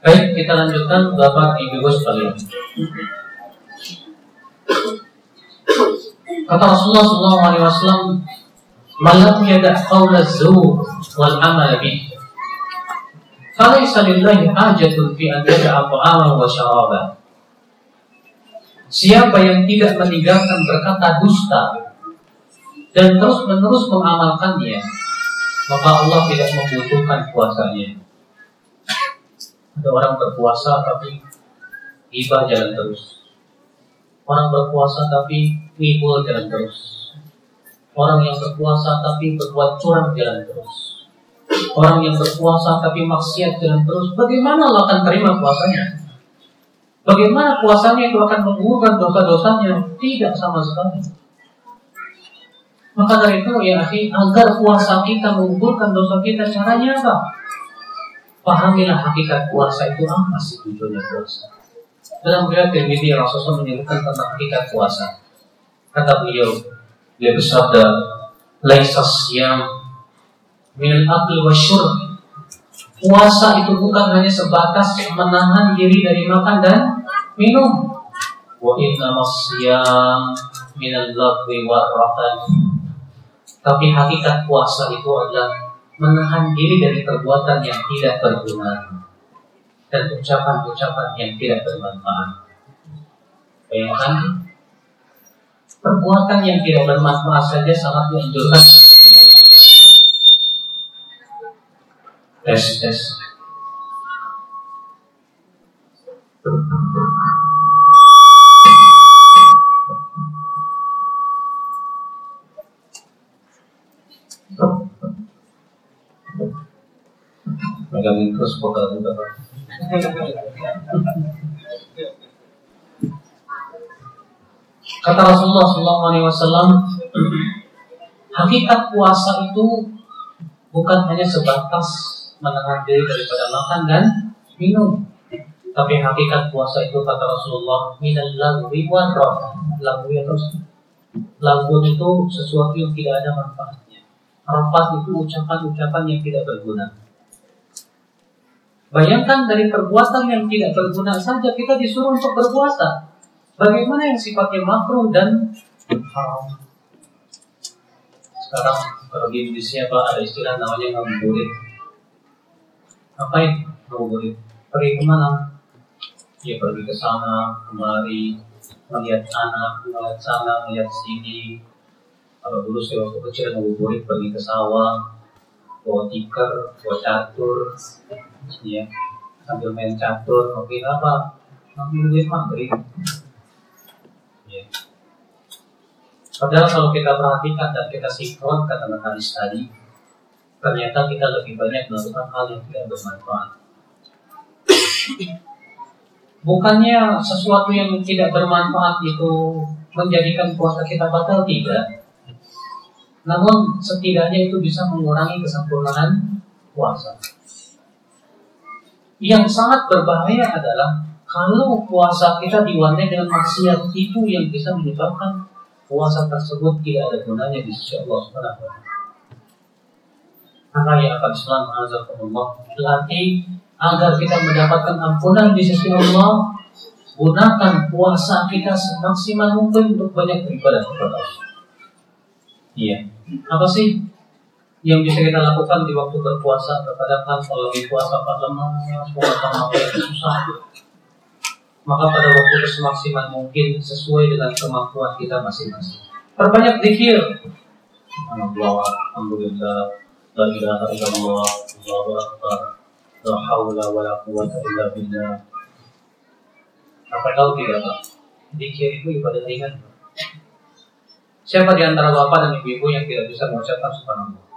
Baik, kita lanjutkan Bapak Ibu sekalian. Kata Rasulullah SAW, "Malam yada qawla zur wal amal bih." Falaysa lillahi hajatun fi an yada'a ta'aman wa syaraba. Siapa yang tidak meninggalkan berkata dusta dan terus menerus mengamalkannya, maka Allah tidak membutuhkan puasanya. Ada orang berpuasa tapi iba jalan terus. Orang berpuasa tapi ngibul jalan terus. Orang yang berpuasa tapi berbuat curang jalan terus Orang yang berpuasa tapi maksiat jalan terus, bagaimana Allah akan terima puasanya? Bagaimana puasanya itu akan menggugurkan dosa-dosanya? Tidak sama sekali. Maka dari itu ya akhi, agar puasa kita menggugurkan dosa kita, caranya apa? Pahamilah hakikat puasa itu apa sih tujuannya puasa. Dalam riwayat Tirmidzi Rasulullah menyebutkan tentang hakikat puasa. Kata beliau, dia bersabda, "Laisas yang minal akli wa Puasa itu bukan hanya sebatas menahan diri dari makan dan minum. Wa inna masyam minal lagwi warrafan. Tapi hakikat puasa itu adalah menahan diri dari perbuatan yang tidak berguna dan ucapan-ucapan yang tidak bermanfaat. Bayangkan perbuatan yang tidak bermanfaat saja sangat dianjurkan tes tes megangin terus vokal juga Kata Rasulullah SAW, hakikat puasa itu bukan hanya sebatas menahan diri daripada makan dan minum. Tapi hakikat puasa itu kata Rasulullah minal lagwi wa Lagwi atau lagu itu sesuatu yang tidak ada manfaatnya. Rafat itu ucapan-ucapan yang tidak berguna. Bayangkan dari perbuatan yang tidak berguna saja kita disuruh untuk berpuasa. Bagaimana yang sifatnya makruh dan haram? Sekarang kalau di Indonesia Pak ada istilah namanya ngabuburit. Ngapain ngabuburit? Pergi ke mana? Ya pergi ke sana kemari melihat anak melihat sana melihat sini. Kalau dulu saya waktu kecil ngabuburit pergi ke sawah bawa tikar, bawa catur, ya, sambil main catur, ngopi apa, nungguin maghrib. Ya. Padahal kalau kita perhatikan dan kita sinkron kata hadis tadi, ternyata kita lebih banyak melakukan hal yang tidak bermanfaat. Bukannya sesuatu yang tidak bermanfaat itu menjadikan puasa kita batal tidak. Namun setidaknya itu bisa mengurangi kesempurnaan puasa. Yang sangat berbahaya adalah kalau puasa kita diwarnai dengan maksiat itu yang bisa menyebabkan puasa tersebut tidak ada gunanya di sisi Allah Subhanahu wa Maka ya akan Islam azakumullah latih agar kita mendapatkan ampunan di sisi Allah gunakan puasa kita semaksimal mungkin untuk banyak beribadah kepada Allah. Iya. Apa sih yang bisa kita lakukan di waktu berpuasa? Terkadang kalau di puasa apa lemas, puasa apa susah. Maka pada waktu semaksimal mungkin sesuai dengan kemampuan kita masing-masing. Perbanyak zikir. Alhamdulillah, la ilaha illallah, la haula wa la quwwata illa billah. Apa tahu tidak, Pak? Zikir itu ibadah ringan. Siapa di antara bapak dan ibu-ibu yang tidak bisa mengucapkan subhanallah?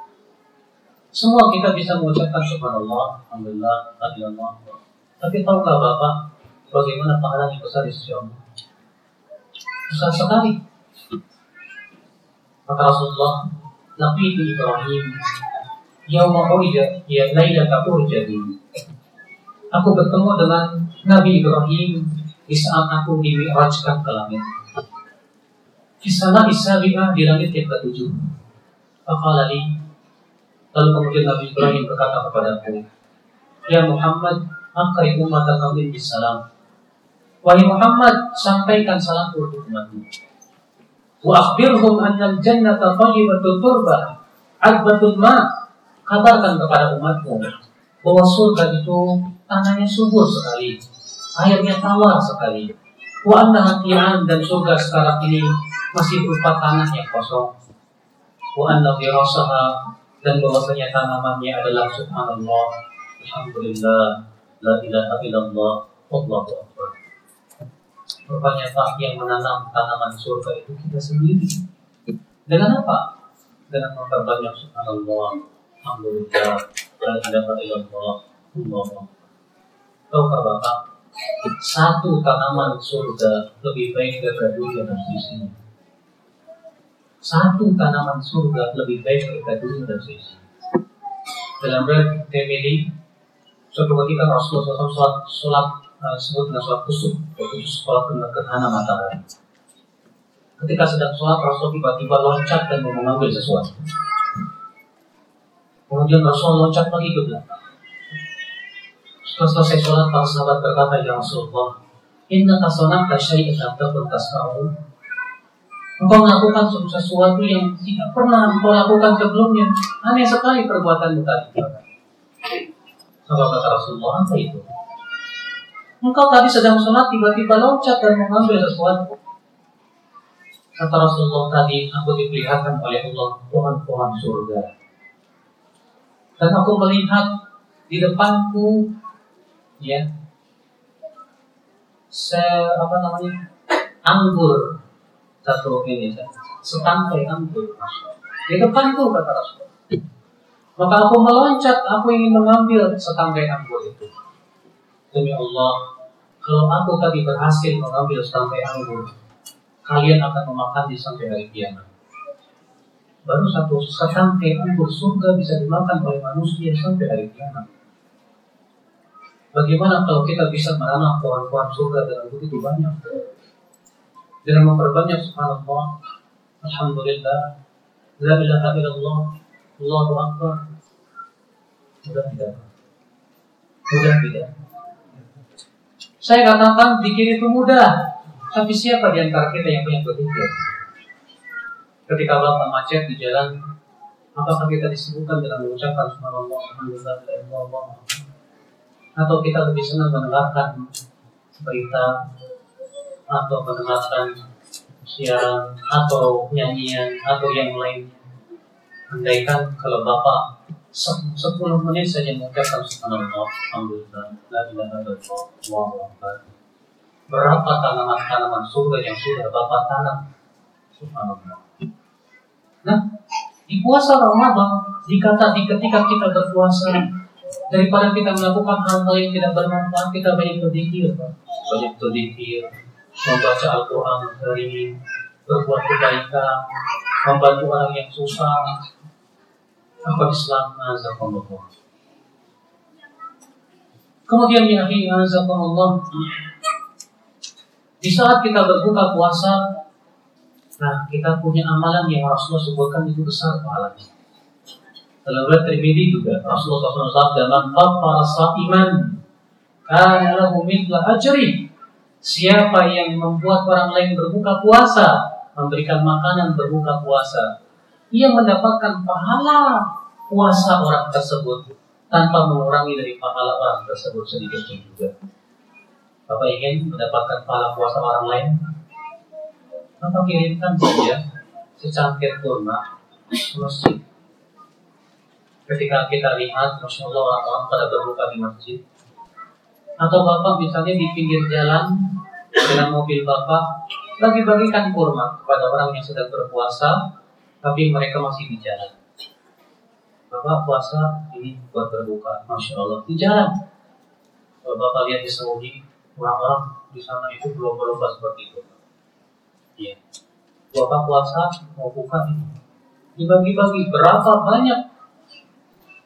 Semua kita bisa mengucapkan subhanallah, alhamdulillah, alhamdulillah. Tapi tahukah bapak bagaimana pahala yang besar di sisi Allah? Besar sekali. Maka Rasulullah Nabi Ibrahim Yauma urja ya lailata jadi. Aku bertemu dengan Nabi Ibrahim di saat aku dimi'rajkan ke langit. Kisana Isabi'ah di langit yang ketujuh. Faqala li Lalu kemudian Nabi Ibrahim berkata kepadaku, Ya Muhammad, angkai umat kami di salam. Wahai Muhammad, sampaikan salamku untuk umatmu. Wa akhbirhum anna al-jannata tayyibatul turba, adbatul ma. Katakan kepada umatmu bahwa surga itu tanahnya subur sekali, airnya tawar sekali. Wa anna hati'an dan surga sekarang ini masih berupa tanah yang kosong. Wa anna firasaha dan bahwasanya tanamannya adalah subhanallah, alhamdulillah, la ilaha illallah, wallahu akbar. Pak yang menanam tanaman surga itu kita sendiri. Dengan apa? Dengan memperbanyak subhanallah, alhamdulillah, la ilaha illallah, wallahu akbar. Tahukah Bapak, satu tanaman surga lebih baik daripada dunia dan sisinya satu tanaman surga lebih baik daripada dunia dan sisi. Dalam riwayat Tirmidzi, suatu ketika Rasulullah SAW sholat, sholat uh, sebut dengan sholat kusuk, yaitu sholat gerhana matahari. Ketika sedang sholat, Rasul tiba-tiba loncat dan mengambil sesuatu. Kemudian Rasul loncat lagi ke belakang. Setelah selesai sholat, para sahabat berkata, Ya Rasulullah, Inna kasonaka syai'at takun tasna'u Engkau melakukan sesuatu yang tidak pernah engkau lakukan sebelumnya. Aneh sekali perbuatan tadi. Apa kata Rasulullah apa itu? Engkau tadi sedang sholat tiba-tiba loncat dan mengambil sesuatu. Kata Rasulullah tadi, aku diperlihatkan oleh Allah pohon-pohon surga. Dan aku melihat di depanku, ya, se apa namanya, anggur satu ini setangkai anggur di depan itu kata Rasul maka aku meloncat aku ingin mengambil setangkai anggur itu. Demi Allah kalau aku tadi berhasil mengambil setangkai anggur kalian akan memakan di sampai hari kiamat. Baru satu setangkai anggur surga bisa dimakan oleh manusia sampai hari kiamat. Bagaimana kalau kita bisa menanam pohon-pohon surga dengan begitu banyak? Dengan memperbanyak subhanallah. Alhamdulillah. La ilaha illallah. Allahu akbar. Mudah tidak. Mudah tidak. Saya katakan bikin itu mudah. Tapi siapa di antara kita yang punya berpikir ketika bapak macet di jalan apakah kita disebutkan dengan mengucapkan subhanallah alhamdulillah Allah atau kita lebih senang mendengarkan berita atau mendengarkan siaran atau nyanyian atau yang lain andaikan kalau bapak sepuluh menit saja mengucapkan subhanallah, alhamdulillah, la ilaha illallah, Allahu. Berapa tanaman-tanaman surga yang sudah Bapak tanam? Subhanallah. Nah, di puasa Ramadan, dikata di ketika kita berpuasa, daripada kita melakukan hal-hal yang tidak bermanfaat, kita banyak berzikir, banyak berzikir, membaca Al-Quran dari berbuat kebaikan, membantu orang yang susah, apa Islam azakumullah. Kemudian ya akhi azakumullah. Di saat kita berbuka puasa, nah kita punya amalan yang Rasulullah sebutkan itu besar pahalanya. Dalam riwayat Tirmidzi juga Rasulullah SAW man fattara sa'iman kana lahu mithla ajri. Siapa yang membuat orang lain berbuka puasa, memberikan makanan berbuka puasa, ia mendapatkan pahala puasa orang tersebut tanpa mengurangi dari pahala orang tersebut sedikit pun juga. Bapak ingin mendapatkan pahala puasa orang lain? Bapak kirimkan saja secangkir kurma masjid. Ketika kita lihat, Masya Allah orang-orang pada berbuka di masjid. Atau Bapak misalnya di pinggir jalan dengan mobil Bapak, bagi-bagikan kurma kepada orang yang sedang berpuasa tapi mereka masih di jalan. Bapak puasa ini buat berbuka, masya Allah di jalan. Kalau bapak lihat di Saudi, orang-orang di sana itu belum berubah seperti itu. Iya. Bapak puasa mau buka ini, dibagi-bagi berapa banyak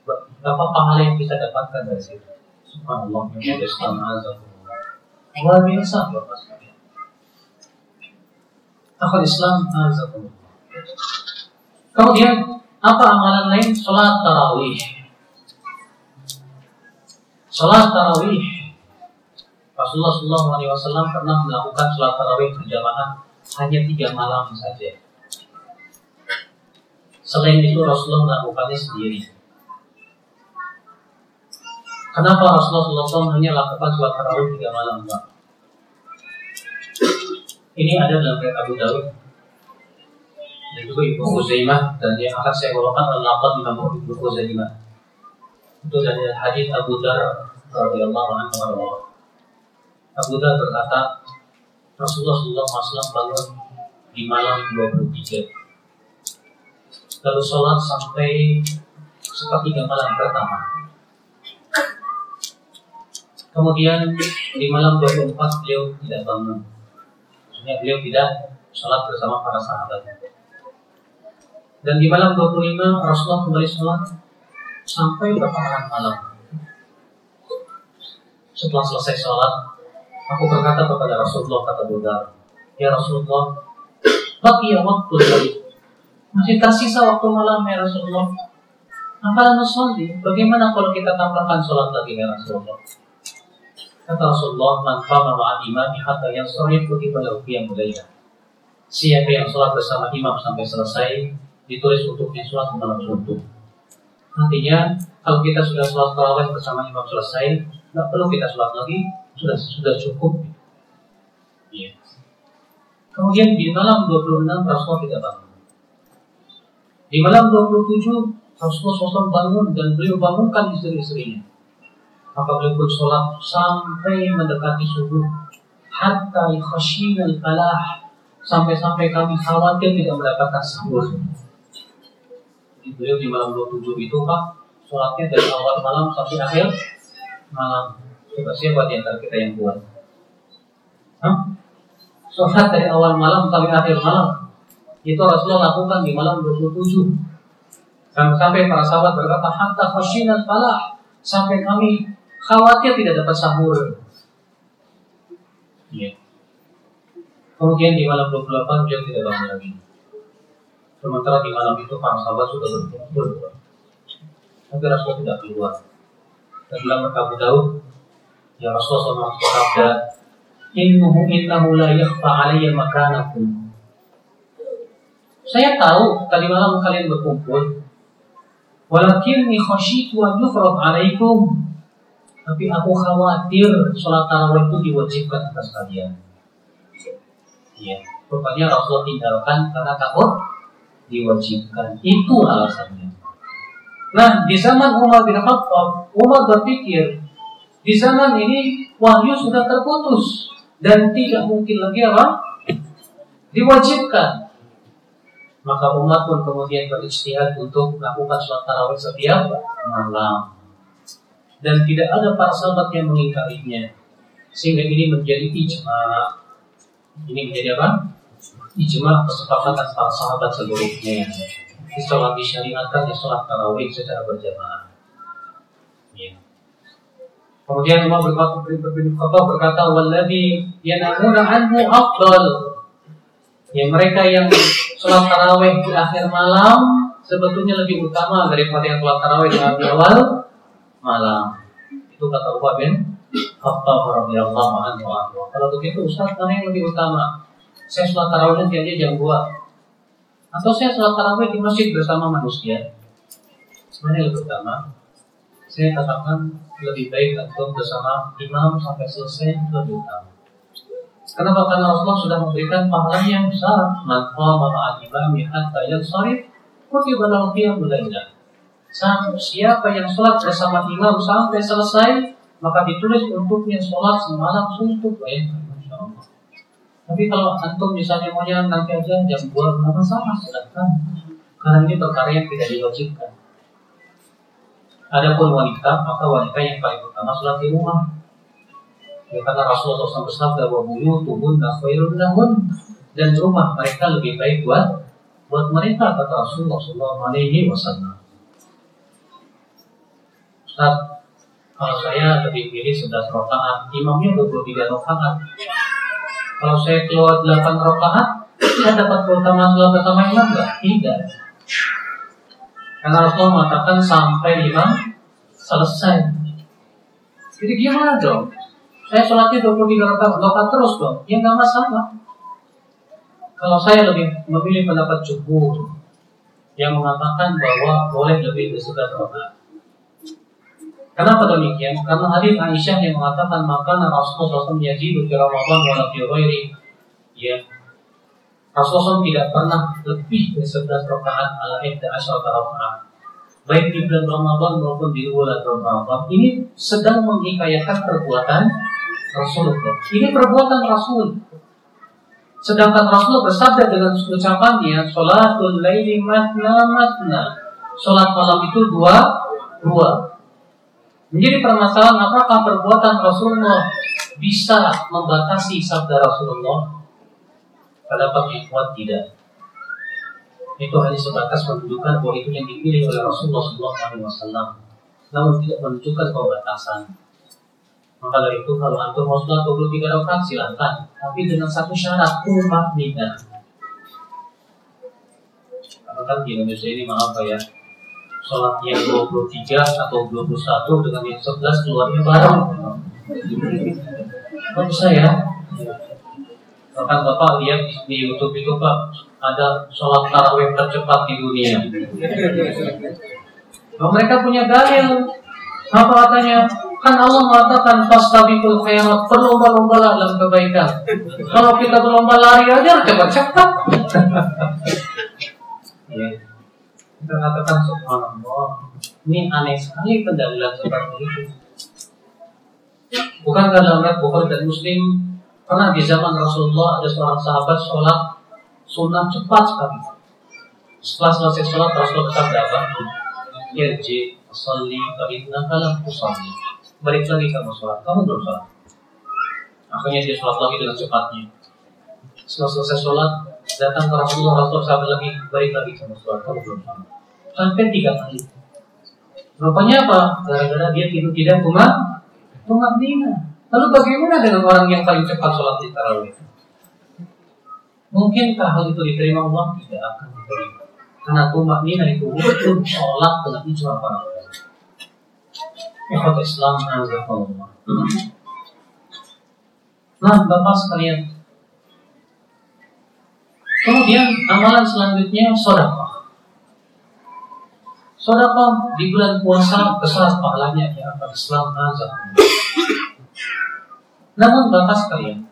berapa pahala yang bisa dapatkan dari situ. Subhanallah, yang Islam azam. Luar biasa bapak sekalian. Akal Islam azam. Kemudian apa amalan lain? Sholat tarawih. Sholat tarawih. Rasulullah SAW pernah melakukan sholat tarawih berjamaah hanya tiga malam saja. Selain itu Rasulullah melakukannya sendiri. Kenapa Rasulullah SAW hanya lakukan sholat tarawih tiga malam, Pak? Ini ada dalam Abu Dawud itu Ibnu Khuzaimah dan yang akan saya bawakan adalah lafaz Imam Ibnu Khuzaimah. Itu dari hadis Abu Dar radhiyallahu anhu. Abu Dar berkata, Rasulullah SAW bangun di malam 23. Lalu sholat sampai sepertiga malam pertama. Kemudian di malam 24 beliau tidak bangun. Maksudnya beliau tidak sholat bersama para sahabat. Dan di malam 25 Rasulullah kembali sholat sampai berapa malam-malam. Setelah selesai sholat, aku berkata kepada Rasulullah kata Budar, Ya Rasulullah, bagi waktu lagi. Masih tersisa waktu malam ya Rasulullah. Apalah nusolli? Bagaimana kalau kita tambahkan sholat lagi ya Rasulullah? Kata Rasulullah, man qama ma'a imami hatta yansarif kutiba lahu qiyamul lailah. Siapa yang sholat bersama imam sampai selesai, ditulis untuknya sholat malam suntuk. Artinya kalau kita sudah sholat tarawih bersama imam selesai, nggak perlu kita sholat lagi, sudah sudah cukup. Iya. Kemudian di malam 26 Rasulullah tidak bangun. Di malam 27 Rasulullah SAW bangun dan beliau bangunkan istri-istrinya. Maka beliau pun sholat sampai mendekati subuh. Hatta khashina al-falah sampai-sampai kami khawatir tidak mendapatkan sahur. Beliau di malam 27 itu Pak sholatnya dari awal malam sampai akhir malam. Coba siapa di antara kita yang kuat? Hah? sholat dari awal malam sampai akhir malam. Itu Rasulullah lakukan di malam 27 sampai, para sahabat berkata hatta khashinat falah. Sampai kami khawatir tidak dapat sahur ya. kemudian di malam 28 dia tidak bangun lagi Sementara di malam itu para sahabat sudah berkumpul. Tapi Rasul tidak keluar. Dan dalam Abu Daud, ya Rasulullah SAW bersabda, Innuhu innahu la yakhfa alaiya makanakum. Saya tahu tadi malam kalian berkumpul. Walakinni khasyitu an yufrad alaikum. Tapi aku khawatir sholat tarawih itu diwajibkan atas kalian. Iya, rupanya Rasulullah tinggalkan karena takut diwajibkan. Itu alasannya. Nah, di zaman Umar bin Khattab, Umar berpikir, di zaman ini wahyu sudah terputus dan tidak mungkin lagi apa? Diwajibkan. Maka Umar pun kemudian beristihad untuk melakukan sholat tarawih setiap malam. Dan tidak ada para sahabat yang mengingkarinya. Sehingga ini menjadi ijma. Ini menjadi apa? Ijma kesepakatan para sahabat seluruhnya sholat disyariatkan di sholat tarawih secara berjamaah. Ya. Kemudian Umar berkata, berkata, berkata Walladhi yanamuna anhu afdal Ya mereka yang sholat tarawih di akhir malam Sebetulnya lebih utama daripada yang sholat tarawih di awal malam Itu kata Umar bin Khattab radhiyallahu anhu Kalau begitu Ustaz mana yang lebih utama? Saya sholat tarawihnya nanti aja jam 2 atau saya sholat tarawih di masjid bersama manusia sebenarnya lebih utama saya katakan lebih baik untuk bersama imam sampai selesai lebih utama Kenapa? Karena Rasulullah sudah memberikan pahala yang besar. Maka maka imam hatta yang sorry, kutiba lahu yang belajar. Siapa yang sholat bersama imam sampai selesai, maka ditulis untuknya sholat semalam suntuk. Bayangkan. Tapi kalau antum misalnya maunya nanti aja jam 2 nggak masalah silahkan. Karena ini perkara yang tidak diwajibkan. Adapun wanita, maka wanita yang paling utama sholat di rumah. Ya, karena Rasulullah SAW bersabda bahwa buyu tubuh khairun lahun dan rumah mereka lebih baik buat buat mereka kata Rasulullah SAW Alaihi Wasallam. Ustaz, kalau saya lebih pilih 11 rakaat, imamnya 23 rakaat, kalau saya keluar 8 rakaat, saya dapat keutamaan sholat bersama imam enggak? Tidak. Karena Rasulullah mengatakan sampai imam selesai. Jadi gimana dong? Saya sholatnya 23 rakaat, rakaat terus dong. Ya nggak masalah. Kalau saya lebih memilih pendapat jumhur yang mengatakan bahwa boleh lebih dari 11 rakaat. Kenapa demikian? Karena hadis Aisyah yang mengatakan maka Rasulullah SAW yajidu di Ramadan wa fi ghairi. Ya. Rasulullah SAW tidak pernah lebih dari 11 rakaat ala ihda asyara rakaat. Baik di bulan Ramadan maupun di bulan Ramadan. Ini sedang menghikayakan perbuatan Rasulullah. Ini perbuatan Rasul. Sedangkan Rasulullah bersabda dengan ucapannya, Salatul laili matna matna. Salat malam itu dua, dua. Menjadi permasalahan apakah perbuatan Rasulullah bisa membatasi sabda Rasulullah? Pada ikhwan tidak. Itu hanya sebatas menunjukkan bahwa itu yang dipilih oleh Rasulullah SAW. Namun tidak menunjukkan pembatasan. Maka dari itu kalau antum mau sholat 23 rakaat silahkan, tapi dengan satu syarat umat nikah. Karena kan di Indonesia ini maaf ya, sholat yang 23 atau 21 dengan yang 11 keluarnya bareng. Kok bisa ya? Bahkan Bapak lihat di YouTube itu Pak, ada sholat tarawih tercepat di dunia. Nah, mereka punya dalil. Apa katanya? Kan Allah mengatakan fastabiqul khairat, berlomba-lomba dalam kebaikan. Kalau kita berlomba lari aja cepat-cepat. ya. Kita katakan subhanallah. Ini aneh sekali pendalilan seperti itu. Bukankah dalam riwayat Bukhari dan Muslim pernah di zaman Rasulullah ada seorang sahabat sholat sunnah cepat sekali. Setelah selesai sholat Rasulullah bersabda apa? Irji, salli, fa'idna kalam usalli. Balik lagi kamu sholat, kamu belum sholat. Akhirnya dia sholat lagi dengan cepatnya. Setelah selesai sholat, datang ke Rasulullah Rasulullah sahabat lagi balik lagi sama kamu belum sampai tiga kali. Rupanya apa? Gara-gara dia tidur tidak cuma dina lalu bagaimana dengan orang yang paling cepat sholat di tarawih? Mungkinkah hal itu diterima Allah tidak akan diterima. Karena nina itu bukan sholat dengan ijma para ulama Ikhwat Islam Nah Bapak sekalian Kemudian amalan selanjutnya sodako. Sodako di bulan puasa besar pahalanya ya akan Islam azam. Namun bapak sekalian,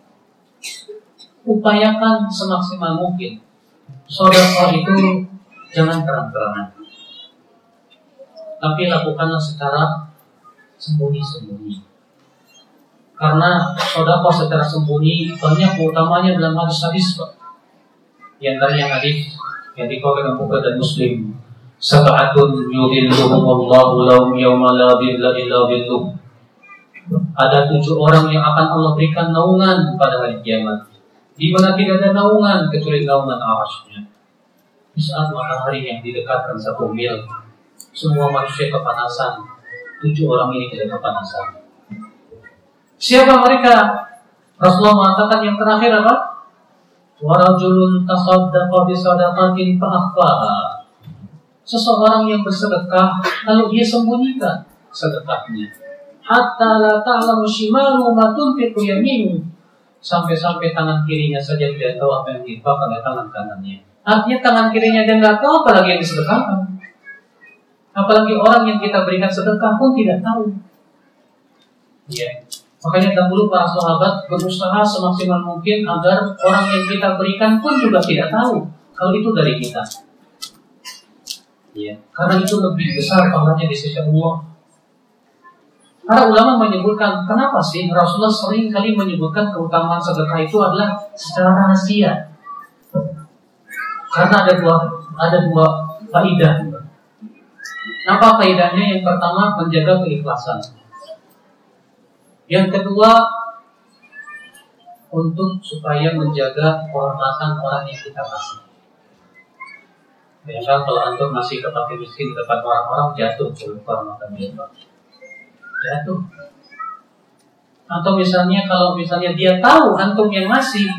upayakan semaksimal mungkin. Sodako itu jangan terang-terangan. tapi lakukanlah secara sembunyi-sembunyi. Karena sodako secara sembunyi banyak keutamanya dalam hadis-hadis dari yang hadis yang dikeluarkan Bukhari dan Muslim. Sab'atun yudhilluhum Allahu lahum yawma la dhilla illa dhilluh. Ada tujuh orang yang akan Allah berikan naungan pada hari kiamat di mana tidak ada naungan kecuali naungan arasnya. Di saat matahari yang didekatkan satu mil, semua manusia kepanasan. Tujuh orang ini tidak kepanasan. Siapa mereka? Rasulullah mengatakan yang terakhir apa? Warajulun tasaddaqa bisadaqatin fa'akhfaha. Seseorang yang bersedekah lalu dia sembunyikan sedekahnya. Hatta la ta'lamu shimalu ma tunfiqu yaminu sampai-sampai tangan kirinya saja tidak tahu apa yang diinfak oleh tangan kanannya. Artinya tangan kirinya dia nggak tahu apalagi yang disedekahkan. Apalagi orang yang kita berikan sedekah pun tidak tahu. Ya. Makanya dahulu para sahabat berusaha semaksimal mungkin agar orang yang kita berikan pun juga tidak tahu kalau itu dari kita. Ya. Karena itu lebih besar pahalanya di sisi Allah Para ulama menyebutkan kenapa sih Rasulullah sering kali menyebutkan keutamaan sedekah itu adalah secara rahasia. Karena ada dua ada dua faidah. Apa faidahnya? Yang pertama menjaga keikhlasan. Yang kedua untuk supaya menjaga kehormatan orang yang kita kasih. Ya kan kalau antum masih ke miskin di depan orang-orang jatuh kehormatan dia jatuh. Atau misalnya kalau misalnya dia tahu antum yang masih,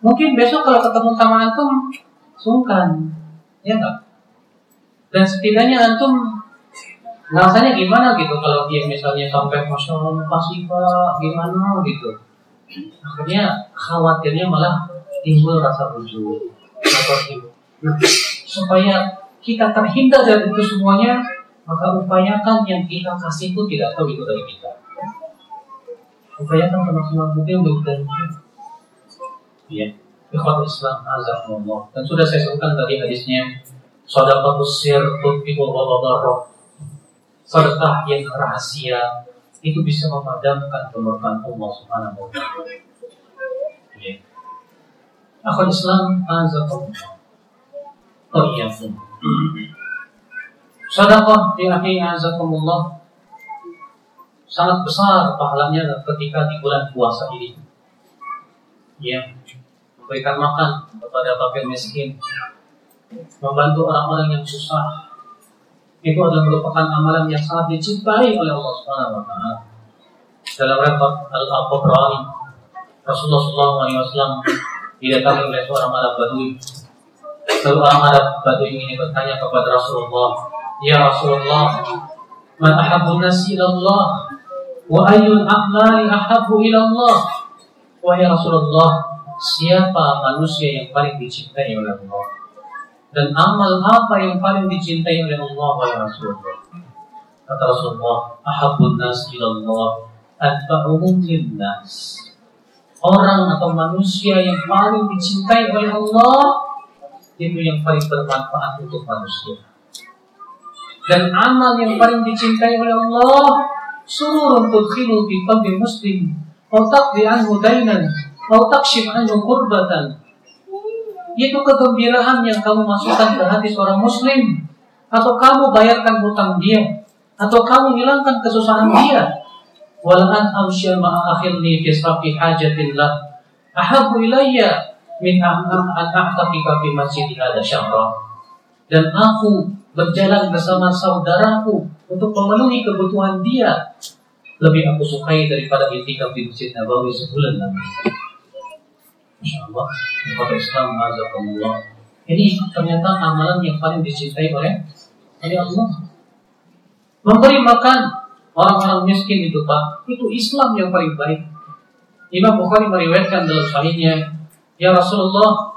mungkin besok kalau ketemu sama antum sungkan, ya enggak? Dan setidaknya antum rasanya gimana gitu kalau dia misalnya sampai Allah pasti pak gimana gitu. Akhirnya khawatirnya malah timbul rasa rujuk Nah, supaya kita terhindar dari itu semuanya, maka upayakan yang kita kasih itu tidak tahu itu dari kita. Upayakan semaksimal mungkin untuk kita. Ya, ikhwan Islam azakumullah. Dan sudah saya sebutkan tadi hadisnya Sadaqatus sir tutfiqul ghadab Sedekah yang rahasia itu bisa memadamkan kemurkaan Allah Subhanahu wa taala. Ya. Akhul Islam azakumullah. Oh iya. Sedekah di akhi azakumullah sangat besar pahalanya ketika di bulan puasa ini. Ya, memberikan makan kepada fakir miskin, membantu orang-orang yang susah. Itu adalah merupakan amalan yang sangat dicintai oleh Allah Subhanahu wa taala. Dalam rekod Al-Qabrani, Rasulullah SAW didatangi oleh seorang Arab Badui. Lalu orang Arab Badui ini bertanya kepada Rasulullah, Ya Rasulullah, man ahabbu nasi Allah wa ayyul a'mali ahabbu ila Allah. Wahai Rasulullah, siapa manusia yang paling dicintai oleh Allah? Dan amal apa yang paling dicintai oleh Allah wahai Rasulullah? Kata Rasulullah, ahabbun nas ila Allah atba'uhum nas. Orang atau manusia yang paling dicintai oleh Allah itu yang paling bermanfaat untuk manusia. Dan amal yang paling dicintai oleh Allah surun tudkhilu fi qalbi muslim atau taqdi anhu dainan atau takshif anhu kurbatan itu kegembiraan yang kamu masukkan ke hati seorang muslim. Atau kamu bayarkan hutang dia. Atau kamu hilangkan kesusahan dia. Walan amsyal ma'a akhirni fi safi hajatillah. Ahabu ilayya min an a'taqika fi masjid hadha syahra dan aku berjalan bersama saudaraku untuk memenuhi kebutuhan dia. Lebih aku sukai daripada itikaf di Masjid Nabawi sebulan lagi. Masya Allah, Islam azakumullah. Ini ternyata amalan yang paling dicintai oleh oleh Allah. Memberi makan orang-orang miskin itu Pak, itu Islam yang paling baik. Imam Bukhari meriwayatkan dalam sahihnya, Ya Rasulullah,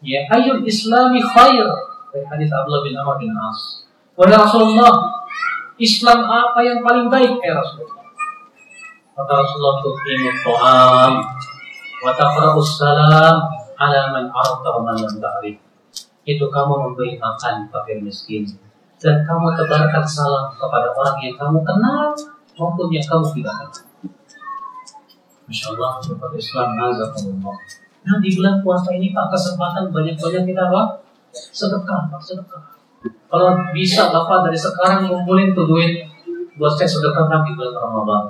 ya ayul islami khair dari hadis Abdullah bin Amr bin As. Wahai Rasulullah, Islam apa yang paling baik ya Rasulullah? Kata Rasulullah tuqimu ta'am wa taqra'u salam ala man arafta wa man ta'rif. Itu kamu memberi makan fakir miskin dan kamu tebarkan salam kepada orang yang kamu kenal maupun yang kamu tidak kenal. Masya Allah, Bapak Islam, Nazakumullah. Nah, di bulan puasa ini Pak, kesempatan banyak-banyak kita apa? Sedekah, Pak, sedekah. Kalau bisa Bapak dari sekarang ngumpulin tuh duit buat saya sedekahkan di bulan Ramadan.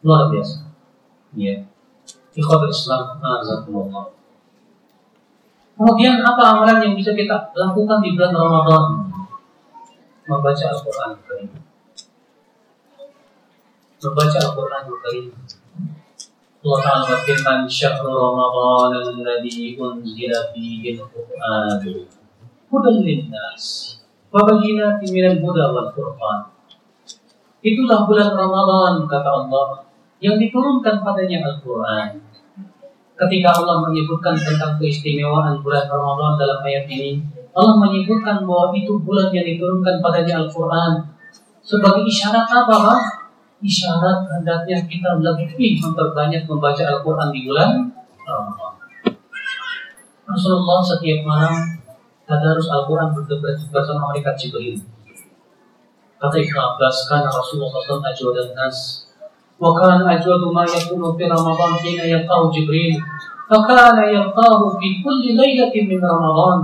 Luar biasa. Iya. Ikhwatul Islam, Nazakumullah. Kemudian apa amalan yang bisa kita lakukan di bulan Ramadan? Membaca Al-Quran Membaca Al-Quran Karim. Allah Ta'ala berfirman, Syahrul Ramadan alladhi unzila fihi al-Quran. Hudan linnas. Wabajinatin minal huda wal Qur'an. Itulah bulan Ramadan, kata Allah, yang diturunkan padanya Al-Quran ketika Allah menyebutkan tentang keistimewaan bulan Ramadan dalam ayat ini, Allah menyebutkan bahwa itu bulan yang diturunkan padanya Al-Quran sebagai isyarat apa? Isyarat hendaknya kita lebih memperbanyak membaca Al-Quran di bulan Ramadan. Rasulullah setiap malam tadarus Al-Quran bersama malaikat Jibril. Kata Ibn Abbas, kan Rasulullah SAW ajwadan nas وكان أجود ما يكون في رمضان حين يلقاه جبريل فكان يلقاه في كل ليلة من رمضان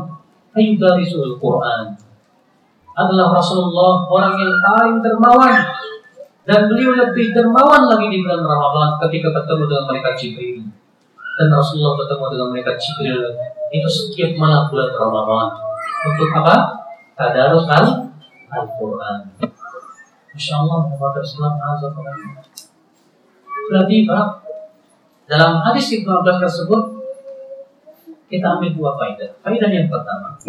فيدارسه القرآن adalah Rasulullah orang yang paling dermawan dan beliau lebih dermawan lagi di bulan Ramadan ketika bertemu dengan mereka Jibril dan Rasulullah bertemu dengan mereka Jibril itu setiap malam bulan Ramadan untuk apa? Tadarus Al-Quran. Masya Allah, Islam, Azza Pak, dalam hadis Ibnu Abbas tersebut kita ambil dua faedah. Faedah yang pertama,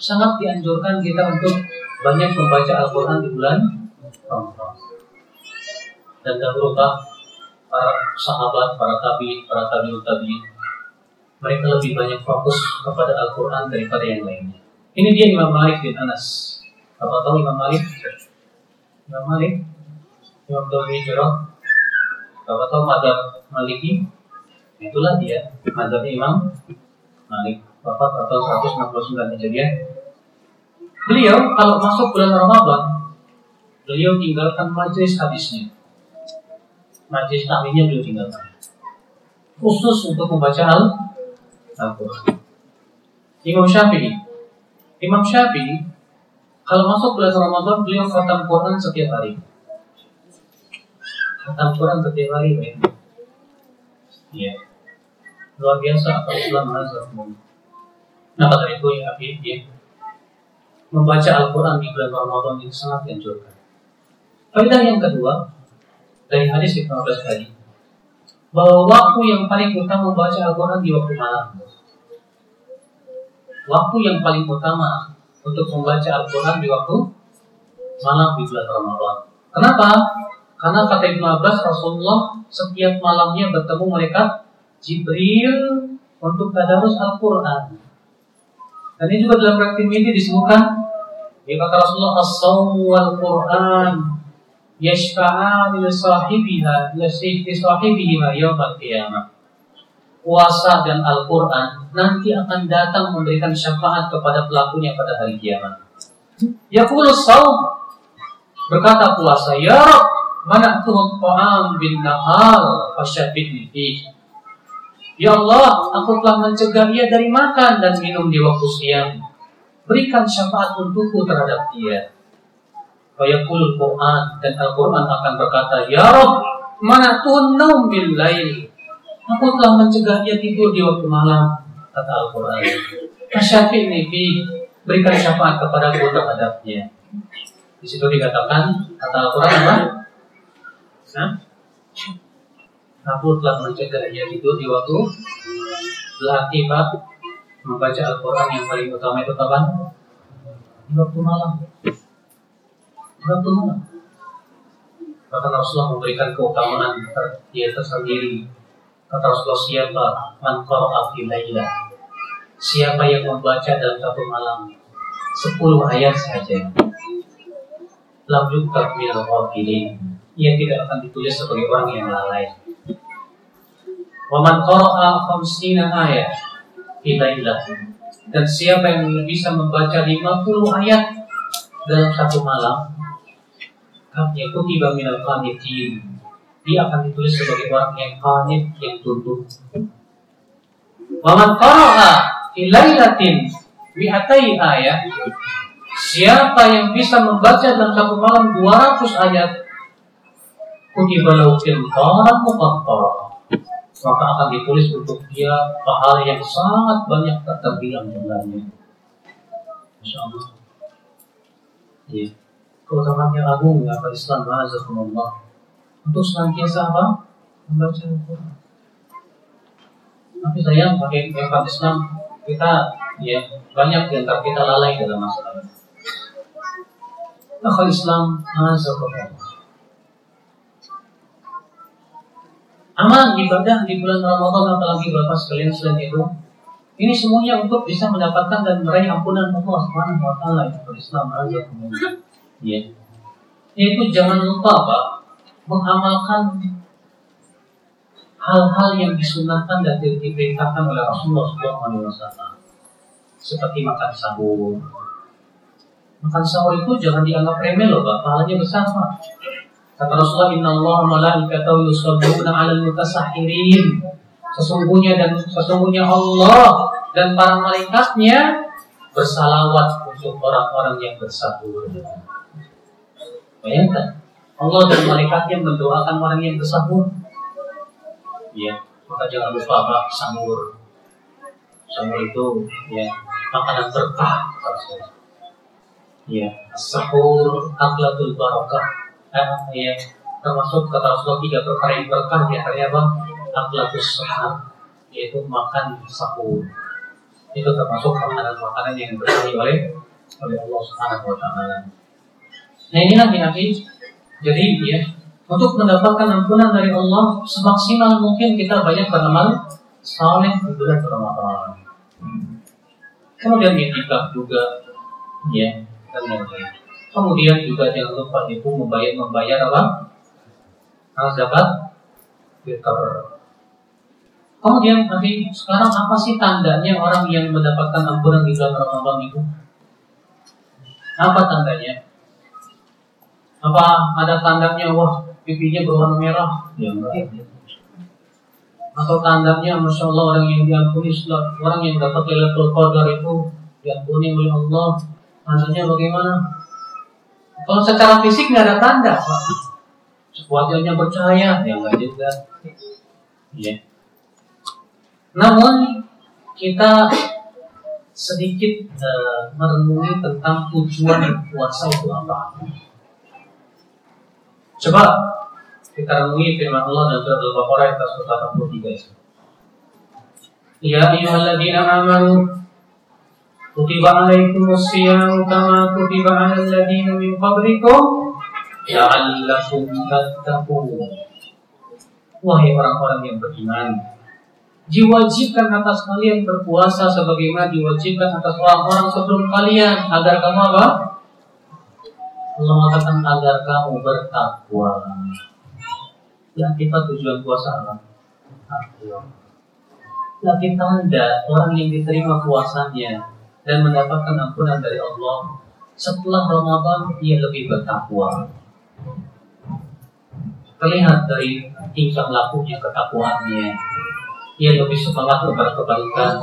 sangat dianjurkan kita untuk banyak membaca Al-Quran di bulan Ramadan. Dan dahulu Pak, para sahabat, para tabiin, para tabiut tabiin, mereka lebih banyak fokus kepada Al-Quran daripada yang lainnya. Ini dia Imam Malik bin Anas. Apa tahu Imam Malik? Imam Malik, Imam Dawud Hijrah, kalau tahu madhab Maliki, itulah dia madhab Imam Malik wafat atau 169 Hijriah. Beliau kalau masuk bulan Ramadan, beliau tinggalkan majelis hadisnya. Majelis taklinya beliau tinggalkan. Khusus untuk membaca Al-Quran. Imam Syafi'i. Imam Syafi'i kalau masuk bulan Ramadan beliau khatam Quran setiap hari. Khatam Quran setiap hari ya. Iya. Luar biasa apa Islam azam. Nah kata itu ya Habib ya. Membaca Al-Quran di bulan Ramadan itu sangat dianjurkan. Faedah yang kedua dari hadis Ibnu Abbas tadi bahwa waktu yang paling utama membaca Al-Quran di waktu malam. Waktu yang paling utama untuk membaca Al-Quran di waktu malam di bulan Ramadan. Kenapa? Karena kata Ibnu Abbas Rasulullah setiap malamnya bertemu mereka Jibril untuk tadarus Al-Quran. Dan ini juga dalam praktik ini disebutkan ya kata Rasulullah as-sawm wal Quran yashfa'an li sahibiha li sahibiha yaumil qiyamah. Puasa dan Al-Quran nanti akan datang memberikan syafaat kepada pelakunya pada hari kiamat. Ya sawm berkata puasa, Ya Rabb, mana tuh ta'am bin nahar fasyabidni fi. Ya Allah, aku telah mencegah ia dari makan dan minum di waktu siang. Berikan syafaat untukku terhadap dia. Fayaqul Quran dan Al-Quran akan berkata, Ya Rabb, mana tuh naum bil lain. Aku telah mencegah ia tidur di waktu malam, kata Al-Quran. Fasyafi'ni fi, berikan syafaat kepadaku terhadapnya. Di situ dikatakan, kata Al-Quran? Nah, aku telah mencegah dia tidur di waktu berarti Pak membaca Al-Quran yang paling utama itu kapan? Di waktu malam. Di waktu malam. Bahkan Rasulullah memberikan keutamaan dia tersendiri. Kata Rasulullah siapa man fi Siapa yang membaca dalam satu malam sepuluh ayat saja. Lam yuktab minal ia tidak akan ditulis sebagai orang yang lalai. Waman qara'a khamsina ayat ilailah. Dan siapa yang bisa membaca 50 ayat dalam satu malam, kami kutiba minal qanitin. Dia akan ditulis sebagai orang yang qanit, yang tunduk. Waman qara'a fi lailatin mi'atai ayat. Siapa yang bisa membaca dalam satu malam 200 ayat, kutiba lahu qintaran muqattara maka akan ditulis untuk dia pahala yang sangat banyak tak terbilang jumlahnya. Masya Allah. Ya. Keutamaannya agung ya Islam Allah. Untuk senantiasa apa? Membaca Al-Quran. Tapi sayang pakai empat Islam kita ya banyak yang kita lalai dalam masalah ini. Islam Allah. Amal ibadah di bulan Ramadan apalagi berapa sekalian selain itu ini semuanya untuk bisa mendapatkan dan meraih ampunan Allah Subhanahu wa taala itu Islam ya yaitu jangan lupa Pak mengamalkan hal-hal yang disunahkan dan diperintahkan oleh Rasulullah SAW seperti makan sahur. Makan sahur itu jangan dianggap remeh loh Pak. Pahalanya besar Pak Kata Rasulullah, Inna Allah malaikatahu yusalluna ala mutasahirin. Sesungguhnya dan sesungguhnya Allah dan para malaikatnya bersalawat untuk orang-orang yang bersahur. Bayangkan, Allah dan malaikatnya mendoakan orang yang bersahur. Ya, maka jangan lupa Pak sahur. Sahur itu ya makanan berkah. Ya, sahur akhlatul barakah ya termasuk kata Rasulullah tiga perkara yang berkah di antaranya apa? Akhlaqus sahar yaitu makan sahur. Itu termasuk makanan-makanan yang diberi oleh oleh Allah Subhanahu wa taala. Nah inilah nanti jadi ya untuk mendapatkan ampunan dari Allah semaksimal mungkin kita banyak beramal saleh di bulan Ramadan. Kemudian itikaf juga ya dan yang lain. Kemudian juga jangan lupa itu membayar membayar apa? Harus zakat fitr. Kemudian nanti sekarang apa sih tandanya orang yang mendapatkan ampunan di bulan Ramadan itu? Apa tandanya? Apa ada tandanya wah pipinya berwarna merah? Ya. Atau tandanya masya Allah orang yang diampuni orang yang dapat level Qadar itu diampuni oleh Allah. Tandanya bagaimana? Kalau secara fisik nggak ada tanda, wajahnya bercahaya, ya nggak juga. Ya. Namun kita sedikit uh, merenungi tentang tujuan puasa itu apa. Coba kita renungi firman Allah dan surat Al-Baqarah ayat 183. Ya ayyuhalladzina amanu كتب عليكم الصيام كما كتب على الذين من قبلكم لعلكم تتقون Wahai orang-orang yang beriman Diwajibkan atas kalian berpuasa Sebagaimana diwajibkan atas orang-orang sebelum kalian Agar kamu apa? Allah mengatakan agar kamu bertakwa Ya kita tujuan puasa apa? Takwa Lagi tanda orang yang diterima puasanya dan mendapatkan ampunan dari Allah setelah Ramadan ia lebih bertakwa. Terlihat dari tingkah lakunya ketakwaannya. Ia lebih semangat kepada kebaikan.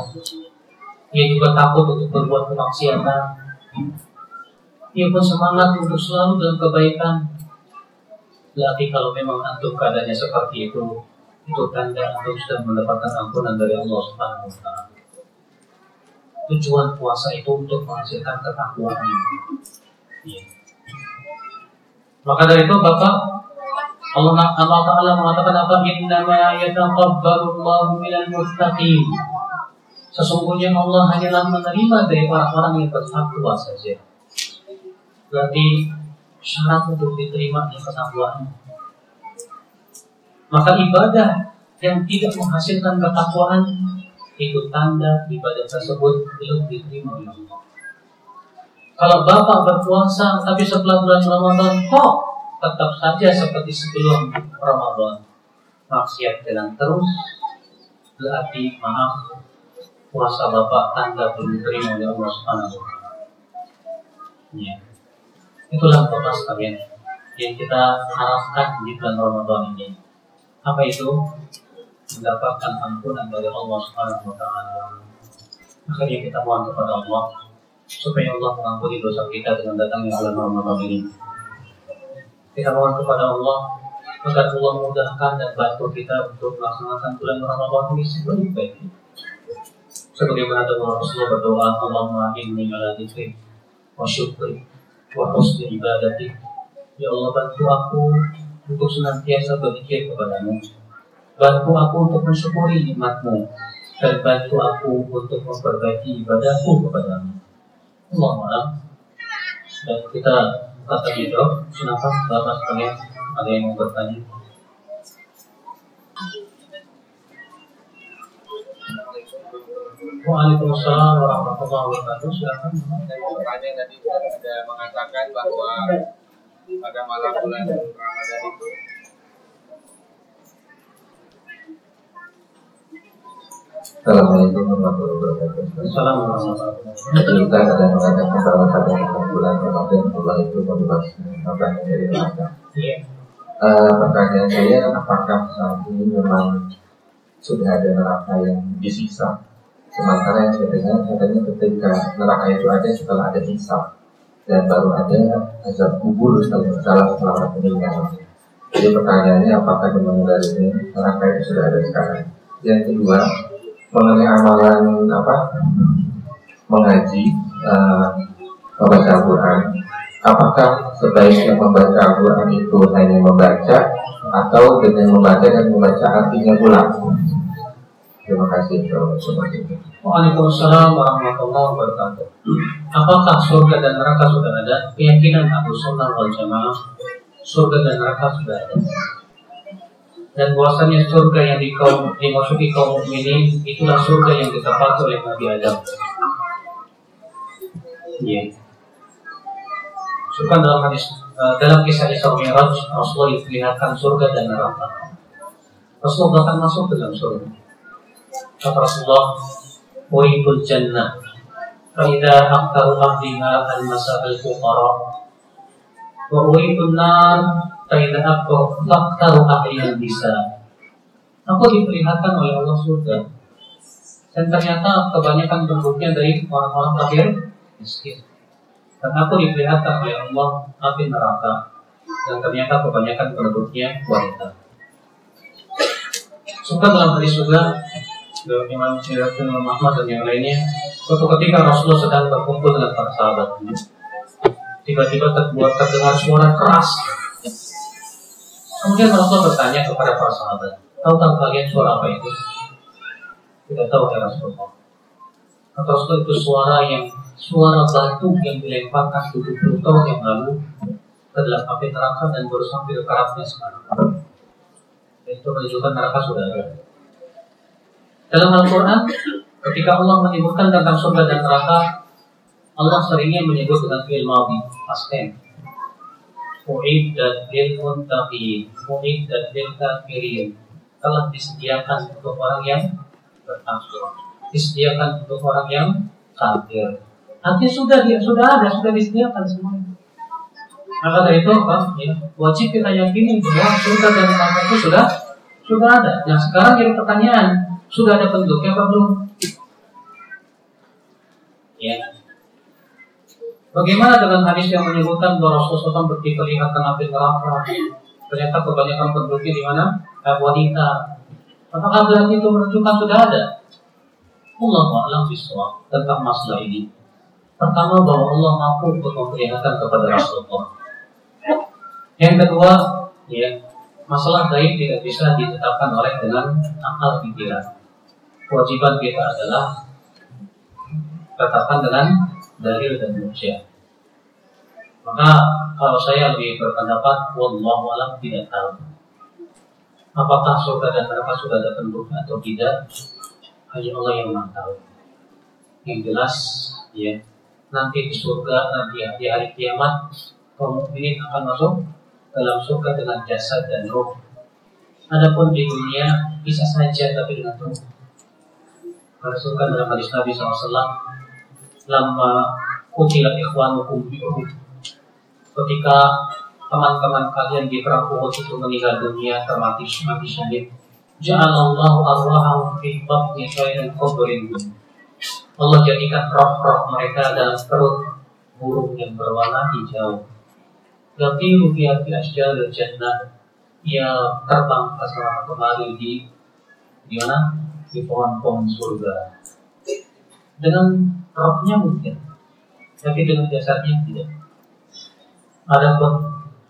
Ia juga takut untuk berbuat kemaksiatan. Ia pun semangat untuk selalu dalam kebaikan. Berarti kalau memang antum keadaannya seperti itu itu tanda antum sudah mendapatkan ampunan dari Allah Subhanahu wa taala tujuan puasa itu untuk menghasilkan ketakwaan. Ya. Maka dari itu Bapak Allah Allah Taala mengatakan apa? Innama yataqabbalullahu minal muttaqin. Sesungguhnya Allah hanyalah menerima dari orang-orang yang bertakwa saja. Berarti syarat untuk diterima ketakwaan. Maka ibadah yang tidak menghasilkan ketakwaan itu tanda ibadah tersebut belum diterima oleh Allah. Kalau bapak berpuasa tapi setelah bulan Ramadan kok tetap saja seperti sebelum Ramadan maksiat jalan terus berarti maaf puasa bapak tanda belum diterima oleh Allah Subhanahu wa Ya. Itulah bapak sekalian yang kita harapkan di bulan Ramadan ini. Apa itu? Mendapatkan ampunan dari Allah Subhanahu wa taala. Akhirnya kita mohon kepada Allah supaya Allah mengampuni dosa kita dengan datangnya bulan Ramadan ini. Kita mohon kepada Allah agar Allah mudahkan dan bantu kita untuk melaksanakan bulan Ramadan ini sebaik-baiknya. Sebagaimana doa Rasulullah berdoa, Allahumma inni ala dzikri wa syukri wa husni ibadati. Ya Allah bantu aku untuk senantiasa berzikir kepadamu. Bantu aku untuk mensyukuri nikmatmu dan bantu aku untuk memperbaiki ibadahku kepadamu. Allah dan kita kata jawab silakan bapak sekalian ada yang mau bertanya Waalaikumsalam warahmatullahi wabarakatuh. Silakan. Saya mau bertanya tadi ada mengatakan bahwa pada malam bulan Ramadan itu Assalamualaikum warahmatullahi wabarakatuh. Assalamualaikum pertanyaan saya, apakah saat ini memang sudah ada neraka yang disiksa? Sementara yang saya dengar katanya ketika neraka itu ada setelah ada hisab dan baru ada azab kubur kalau salah setelah meninggal. Jadi pertanyaannya apakah memang dari neraka itu sudah ada sekarang? Yang kedua, mengenai amalan apa mengaji uh, membaca Al-Quran apakah sebaiknya membaca Al-Quran itu hanya membaca atau dengan membaca dan membaca artinya ulang terima kasih Waalaikumsalam warahmatullahi wabarakatuh. Apakah surga dan neraka sudah ada? Keyakinan Abu Sunnah wal Jamaah surga dan neraka sudah ada dan bahwasanya surga yang dikaum, dimasuki kaum mukminin itulah surga yang ditempat oleh Nabi Adam. Ya. Surga dalam hadis eh, dalam kisah Isra Mi'raj Rasulullah diperlihatkan surga dan neraka. Rasulullah akan masuk ke dalam surga. Kata Rasulullah, "Waibul jannah." Fa'idha aktaru ahliha al-masa'al fuqara. Wa waibul nar tidak aku faktaru ahyal bisa Aku diperlihatkan oleh Allah surga. Dan ternyata kebanyakan penduduknya dari orang-orang kafir miskin. Dan aku diperlihatkan oleh Allah api neraka. Dan ternyata kebanyakan penduduknya wanita. Suka dalam hari surga Dalam Imam Syirat, Muhammad dan yang lainnya Suatu ketika Rasulullah sedang berkumpul dengan para sahabatnya. Tiba-tiba terbuat terdengar suara keras. Kemudian Rasulullah bertanya kepada para sahabat Tahu-tahu kalian suara apa itu? Tidak tahu ya Rasulullah Kata Rasulullah itu suara yang Suara batu yang dilemparkan 70 tahun yang lalu Ke dalam api neraka dan baru sampai ke karatnya sekarang Itu menunjukkan neraka sudah ada dalam Al-Quran, ketika Allah menyebutkan tentang surga dan neraka, Allah seringnya menyebut dengan fi'il madhi, past tense. Uiddat lil muttaqin, uiddat lil kafirin. Telah disediakan untuk orang yang bertakwa. Disediakan untuk orang yang kafir. Artinya sudah dia sudah ada, sudah disediakan semuanya. Maka dari itu apa? Ya, wajib kita yakini bahwa surga dan neraka itu sudah sudah ada. Nah sekarang jadi pertanyaan, sudah ada bentuknya apa belum? Ya. Bagaimana dengan hadis yang menyebutkan bahwa Rasulullah SAW diperlihatkan api neraka? Ternyata kebanyakan penduduknya di mana? Eh, wanita. Apakah berarti itu menunjukkan sudah ada? Allah alam biswa tentang masalah ini. Pertama bahwa Allah mampu untuk memperlihatkan kepada Rasulullah. Yang kedua, ya masalah gaib tidak bisa ditetapkan oleh dengan akal pikiran. Kewajiban kita adalah tetapkan dengan dalil dan bukti. Maka kalau saya lebih berpendapat, wallahu alam tidak tahu. Apakah surga dan neraka sudah ada bentuknya atau tidak? Hanya Allah yang maha tahu. Yang jelas, ya nanti di surga nanti di hari kiamat kaum mukminin akan masuk dalam surga dengan jasad dan roh. Adapun di dunia bisa saja tapi dengan roh. Rasulkan dalam hadis Nabi SAW lama kutilat ikhwanukum bi Uhud. Ketika teman-teman kalian di perang Uhud itu meninggal dunia termati mati syahid. Ja'alallahu arwahahum fi batni khairin qabrin Allah jadikan roh-roh mereka dalam perut burung yang berwarna hijau. Tapi rupiah fi asjalil jannah. Ia terbang ke sana kemari di di mana? Di pohon-pohon surga. Dengan rohnya mungkin Tapi dengan jasadnya tidak Adapun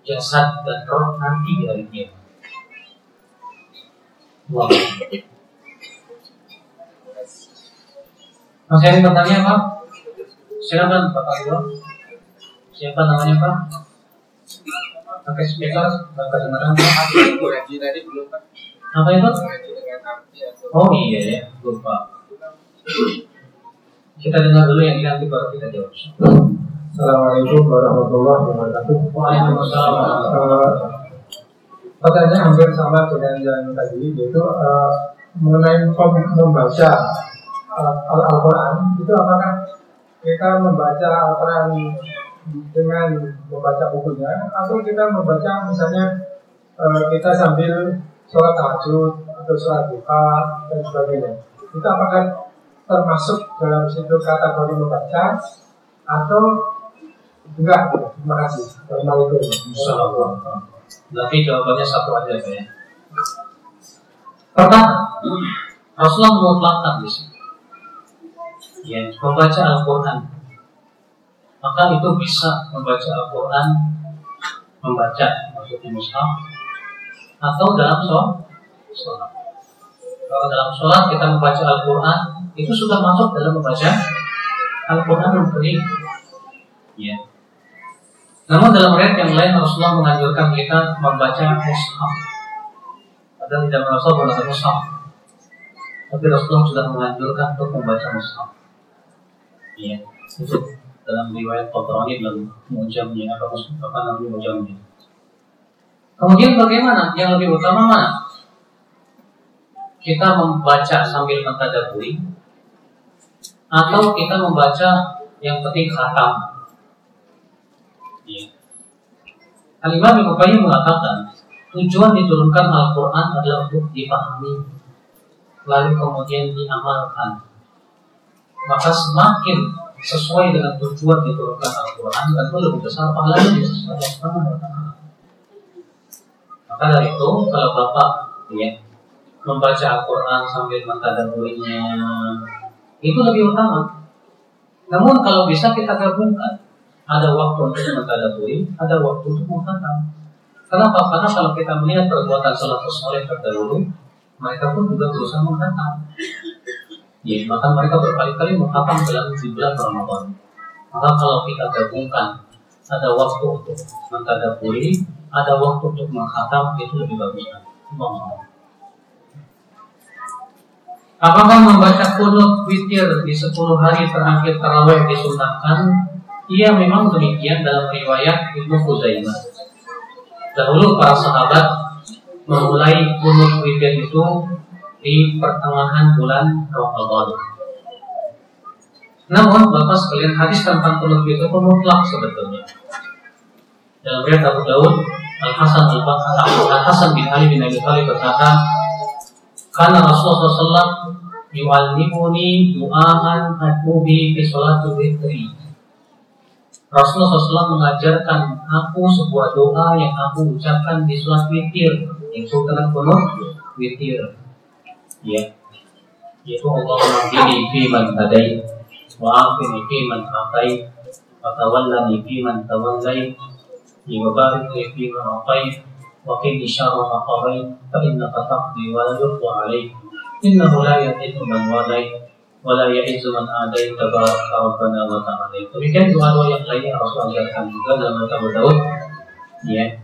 jasad dan roh nanti di hari kiamat. Wow. Masih ada pertanyaan Pak? Silakan Pak Ibu. Siapa namanya Pak? Pakai speaker, Pak kedengaran Pak? Ngaji tadi belum Pak? Apa itu? Oh iya ya, lupa. Kita dengar dulu yang ini nanti baru kita jawab. Assalamualaikum warahmatullahi wabarakatuh. Waalaikumsalam. Eh, pertanyaan hampir sama dengan yang tadi, yaitu eh, mengenai membaca Al- Al-Quran, itu apakah kita membaca Al-Quran dengan membaca bukunya, atau kita membaca misalnya eh, kita sambil sholat tahajud atau sholat duha dan sebagainya. Itu apakah termasuk dalam situ kategori membaca atau enggak? Terima kasih. Assalamualaikum. Insyaallah. Tapi jawabannya satu aja ya. Pertama, Rasulullah memutlakkan di sini. Ya, membaca Al-Quran. Maka itu bisa membaca Al-Quran, membaca maksudnya mushaf, atau dalam sholat. sholat. Kalau dalam sholat kita membaca Al-Quran, itu sudah masuk dalam membaca Al-Quran Karim. Ya, namun dalam riwayat yang lain Rasulullah menganjurkan kita membaca mushaf. Padahal tidak merasa menggunakan mushaf. Tapi Rasulullah sudah menganjurkan untuk membaca mushaf. Iya, dalam riwayat Tabrani dalam mujamnya apa maksud apa namanya mujamnya. Kemudian bagaimana? Yang lebih utama mana? Kita membaca sambil mentadaburi atau kita membaca yang penting khatam Ya. Al-Imam Ibnu Qayyim mengatakan tujuan diturunkan Al-Quran adalah untuk dipahami lalu kemudian diamalkan maka semakin sesuai dengan tujuan diturunkan Al-Quran tentu lebih besar pahalanya di sisi Allah Subhanahu. Maka dari itu kalau bapak ya membaca Al-Quran sambil mentadaburinya itu lebih utama. Namun kalau bisa kita gabungkan ada waktu untuk mentadaburi, ada waktu untuk menghatam. Kenapa? Karena kalau kita melihat perbuatan salafus soleh terdahulu, mereka pun juga berusaha menghatam. Ya, maka mereka berkali-kali menghatam dalam di bulan Ramadan. Maka kalau kita gabungkan, ada waktu untuk mentadaburi, ada waktu untuk menghatam, itu lebih bagus. Allah. Apakah membaca kunut witir di 10 hari terakhir tarawih disunahkan? Iya memang demikian dalam riwayat Ibnu Khuzaimah. Dahulu para sahabat memulai kunut witir itu di pertengahan bulan Ramadan. Namun Bapak sekalian hadis tentang kunut witir itu mutlak sebetulnya. Dalam riwayat Abu Daud, Al Hasan Al Al Hasan bin Ali bin Abi Thalib berkata, karena Rasulullah SAW yu'allimuni du'aan admubi fi sholatul witri Rasulullah SAW mengajarkan aku sebuah doa yang aku ucapkan di sholat witir yang dengan kunut witir. Ya, yaitu Allahumma bini fi man hadai wa fi man wa tawallani fi man tawallai wa barik fi man qadai fa innaka taqdi wa la yuqda alaik innahu la yadhillu man walai wala ya'izzu man adai tabaraka rabbana wa ta'ala. Demikian doa-doa yang lainnya Rasul ajarkan juga dalam Abu Daud. Ya.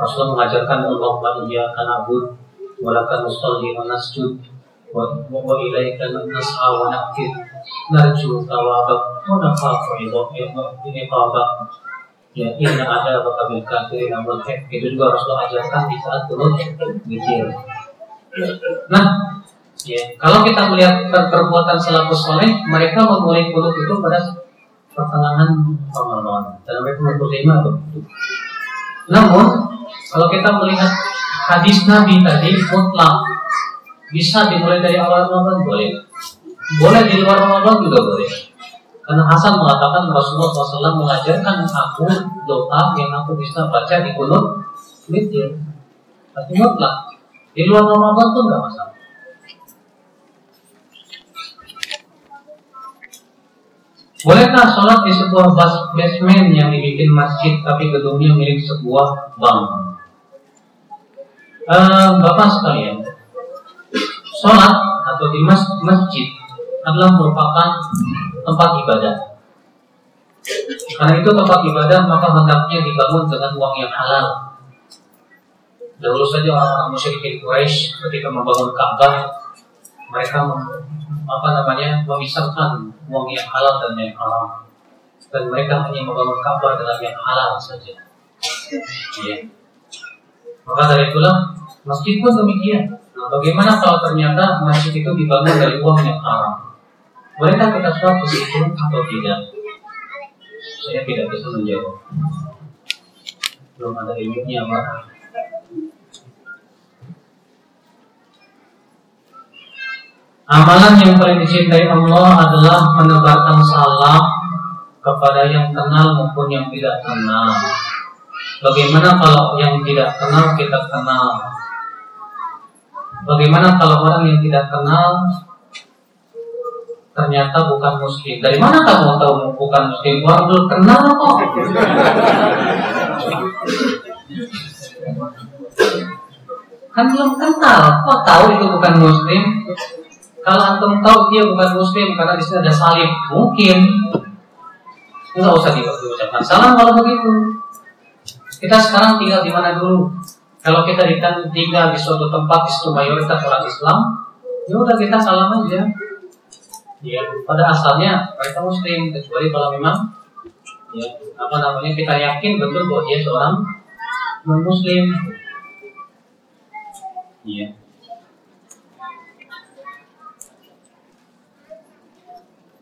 Rasul mengajarkan Allahumma iyyaka na'budu wa laka nusalli wa nasjud wa ilaika nas'a wa naqdir narju thawabak wa ya inna ada baka bil kafirin amul itu juga Rasul ajarkan di saat kunut witir. Nah, Ya, kalau kita melihat per perbuatan salafus soleh, mereka memulai kunut itu pada pertengahan Ramadan dalam ayat 25 atau Namun kalau kita melihat hadis Nabi tadi mutlak bisa dimulai dari awal Ramadan boleh, boleh di luar Ramadan juga boleh. Karena Hasan mengatakan Rasulullah SAW mengajarkan aku doa yang aku bisa baca di kunut witir. Tapi mutlak di luar Ramadan pun nggak masalah. Bolehkah sholat di sebuah basement yang dibikin masjid tapi gedungnya milik sebuah bank? Uh, Bapak sekalian, sholat atau di mas masjid adalah merupakan tempat ibadah. Karena itu tempat ibadah maka hendaknya dibangun dengan uang yang halal. Dahulu saja orang-orang musyrikin Quraisy ketika membangun Ka'bah mereka apa namanya memisahkan uang yang halal dan yang haram dan mereka hanya membangun Ka'bah dengan yang halal saja. Ya. Maka dari itulah masjid pun demikian. Nah, bagaimana kalau ternyata masjid itu dibangun dari uang yang haram? Mereka kita sholat situ atau tidak? Saya tidak bisa menjawab. Belum ada ilmunya, Pak. Amalan yang paling dicintai Allah adalah menebarkan salam kepada yang kenal maupun yang tidak kenal. Bagaimana kalau yang tidak kenal kita kenal? Bagaimana kalau orang yang tidak kenal ternyata bukan muslim? Dari mana kamu tahu bukan muslim? Orang belum kenal kok. Kan belum kenal, kok tahu itu bukan muslim? Kalau antum tahu dia bukan muslim karena di sini ada salib, mungkin nggak usah diucapkan salam kalau begitu. Kita sekarang tinggal di mana dulu? Kalau kita tinggal di suatu tempat di situ mayoritas orang Islam, ya udah kita salam aja. Ya, pada asalnya mereka muslim kecuali kalau memang ya apa namanya kita yakin betul bahwa dia seorang non muslim. Iya.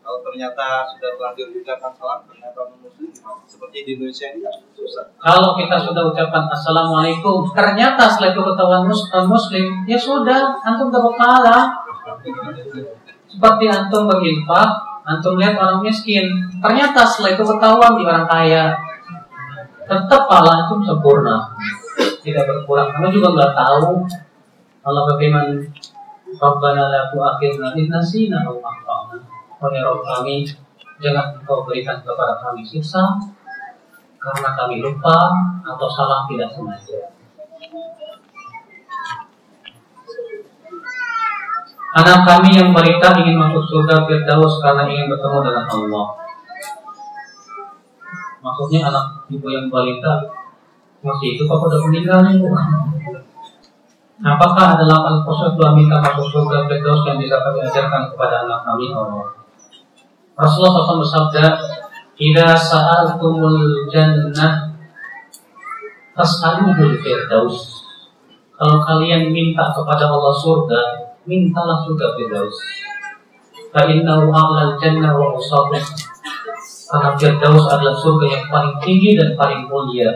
kalau ternyata sudah terlanjur ucapkan salam ternyata non muslim seperti di Indonesia ini kan susah kalau kita sudah ucapkan assalamualaikum ternyata setelah itu ketahuan mus muslim ya sudah antum dapat pahala seperti antum berinfak antum lihat orang miskin. Ternyata setelah itu ketahuan di orang kaya. Tetap pahala antum sempurna. Tidak berkurang. Kamu juga nggak tahu. Kalau bagaimana Rabbana la tu'akhirna in nasina aw akhtana. Wahai Rob kami, jangan engkau berikan kepada kami siksa karena kami lupa atau salah tidak sengaja. Anak kami yang balita ingin masuk surga Firdaus karena ingin bertemu dengan Allah. Maksudnya anak ibu yang balita masih itu apa udah meninggal nih? Apakah ada 8 proses minta masuk surga Firdaus yang bisa kami ajarkan kepada anak kami Allah? Rasulullah SAW bersabda, "Idza sa'altumul jannah fas'aluhul firdaus." Kalau kalian minta kepada Allah surga, mintalah surga firdaus. Fa innahu a'lal jannah wa usafih. Karena firdaus adalah surga yang paling tinggi dan paling mulia.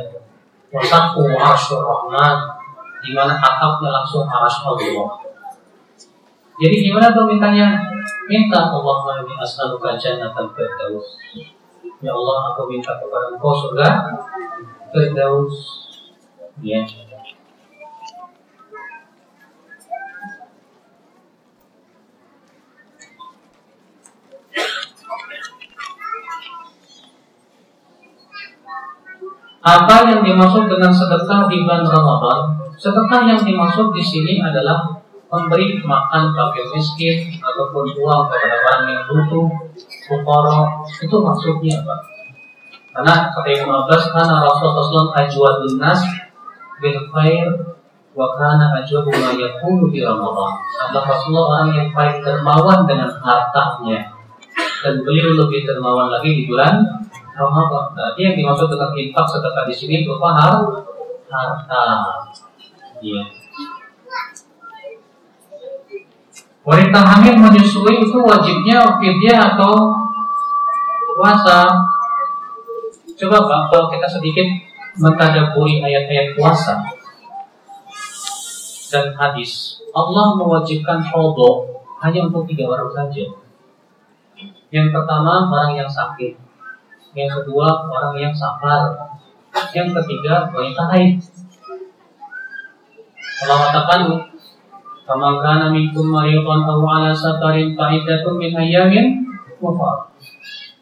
Wasaqu arsyur rahman di mana atapnya langsung arasy Allah. Jadi gimana tuh mintanya? Minta Allah ini as'aluka jannatal firdaus. Ya Allah, aku minta kepada Engkau surga firdaus. Ya. Apa yang dimaksud dengan sedekah di bulan Ramadan? Sedekah yang dimaksud di sini adalah memberi makan fakir miskin ataupun uang kepada orang yang butuh, fukara, itu maksudnya apa? Karena kata Ibnu Abbas, karena Rasulullah SAW ajwadun nas bil khair wa kana ajwadu ma yakunu di Ramadan. Adalah Rasulullah orang yang paling dermawan dengan hartanya dan beliau lebih dermawan lagi di bulan Ramadan. Berarti yang dimaksud dengan infak sedekah di sini berupa harta. Iya. Wanita hamil menyusui itu wajibnya fidyah atau puasa. Coba Pak, kalau kita sedikit mentadaburi ayat-ayat puasa dan hadis, Allah mewajibkan kodok hanya untuk tiga orang saja. Yang pertama orang yang sakit, yang kedua orang yang safar, yang ketiga wanita haid. Allah katakan, "Kama kana minkum maridan aw ala safarin fa min ayyamin ukhra."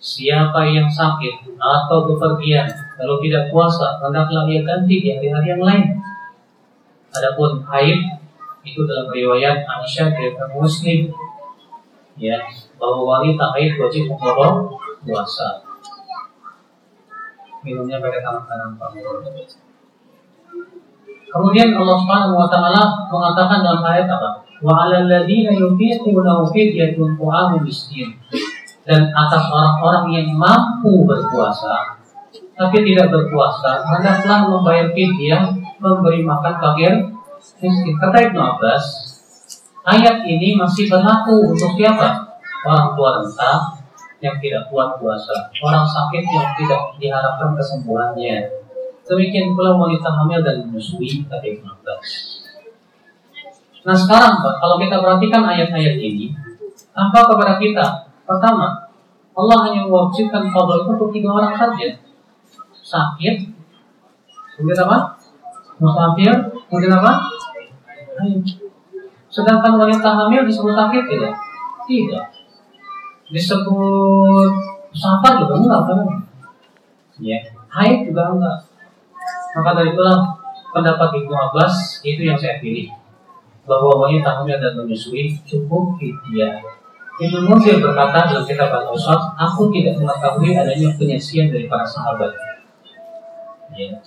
Siapa yang sakit atau bepergian kalau tidak puasa hendaklah ia ganti di hari-hari yang lain. Adapun haid itu dalam riwayat Aisyah dari Muslim ya bahwa wanita haid wajib membawa puasa. Minumnya pakai tangan kanan. Kemudian Allah Subhanahu wa taala mengatakan dalam ayat apa? Wa 'alal ladzina yutiqunahu fidyatun ta'amu miskin dan atas orang-orang yang mampu berpuasa tapi tidak berpuasa hendaklah membayar fidyah memberi makan fakir miskin kata Ibnu Abbas ayat ini masih berlaku untuk siapa orang tua renta yang tidak kuat puasa orang sakit yang tidak diharapkan kesembuhannya demikian pula wanita hamil dan menyusui Ibnu Abbas nah sekarang Pak kalau kita perhatikan ayat-ayat ini apa kepada kita Pertama, Allah hanya mewajibkan fadl itu untuk tiga orang saja. Sakit, kemudian apa? Musafir, kemudian apa? Sedangkan wanita hamil disebut sakit tidak? Tidak. Disebut safar juga enggak kan? Ya, haid juga enggak. Maka dari itulah pendapat Ibnu Abbas itu yang saya pilih bahwa wanita hamil dan menyusui cukup fidyah Ibnu Munzir berkata dalam kitab Al-Awsat, aku tidak mengetahui adanya penyaksian dari para sahabat. Ya.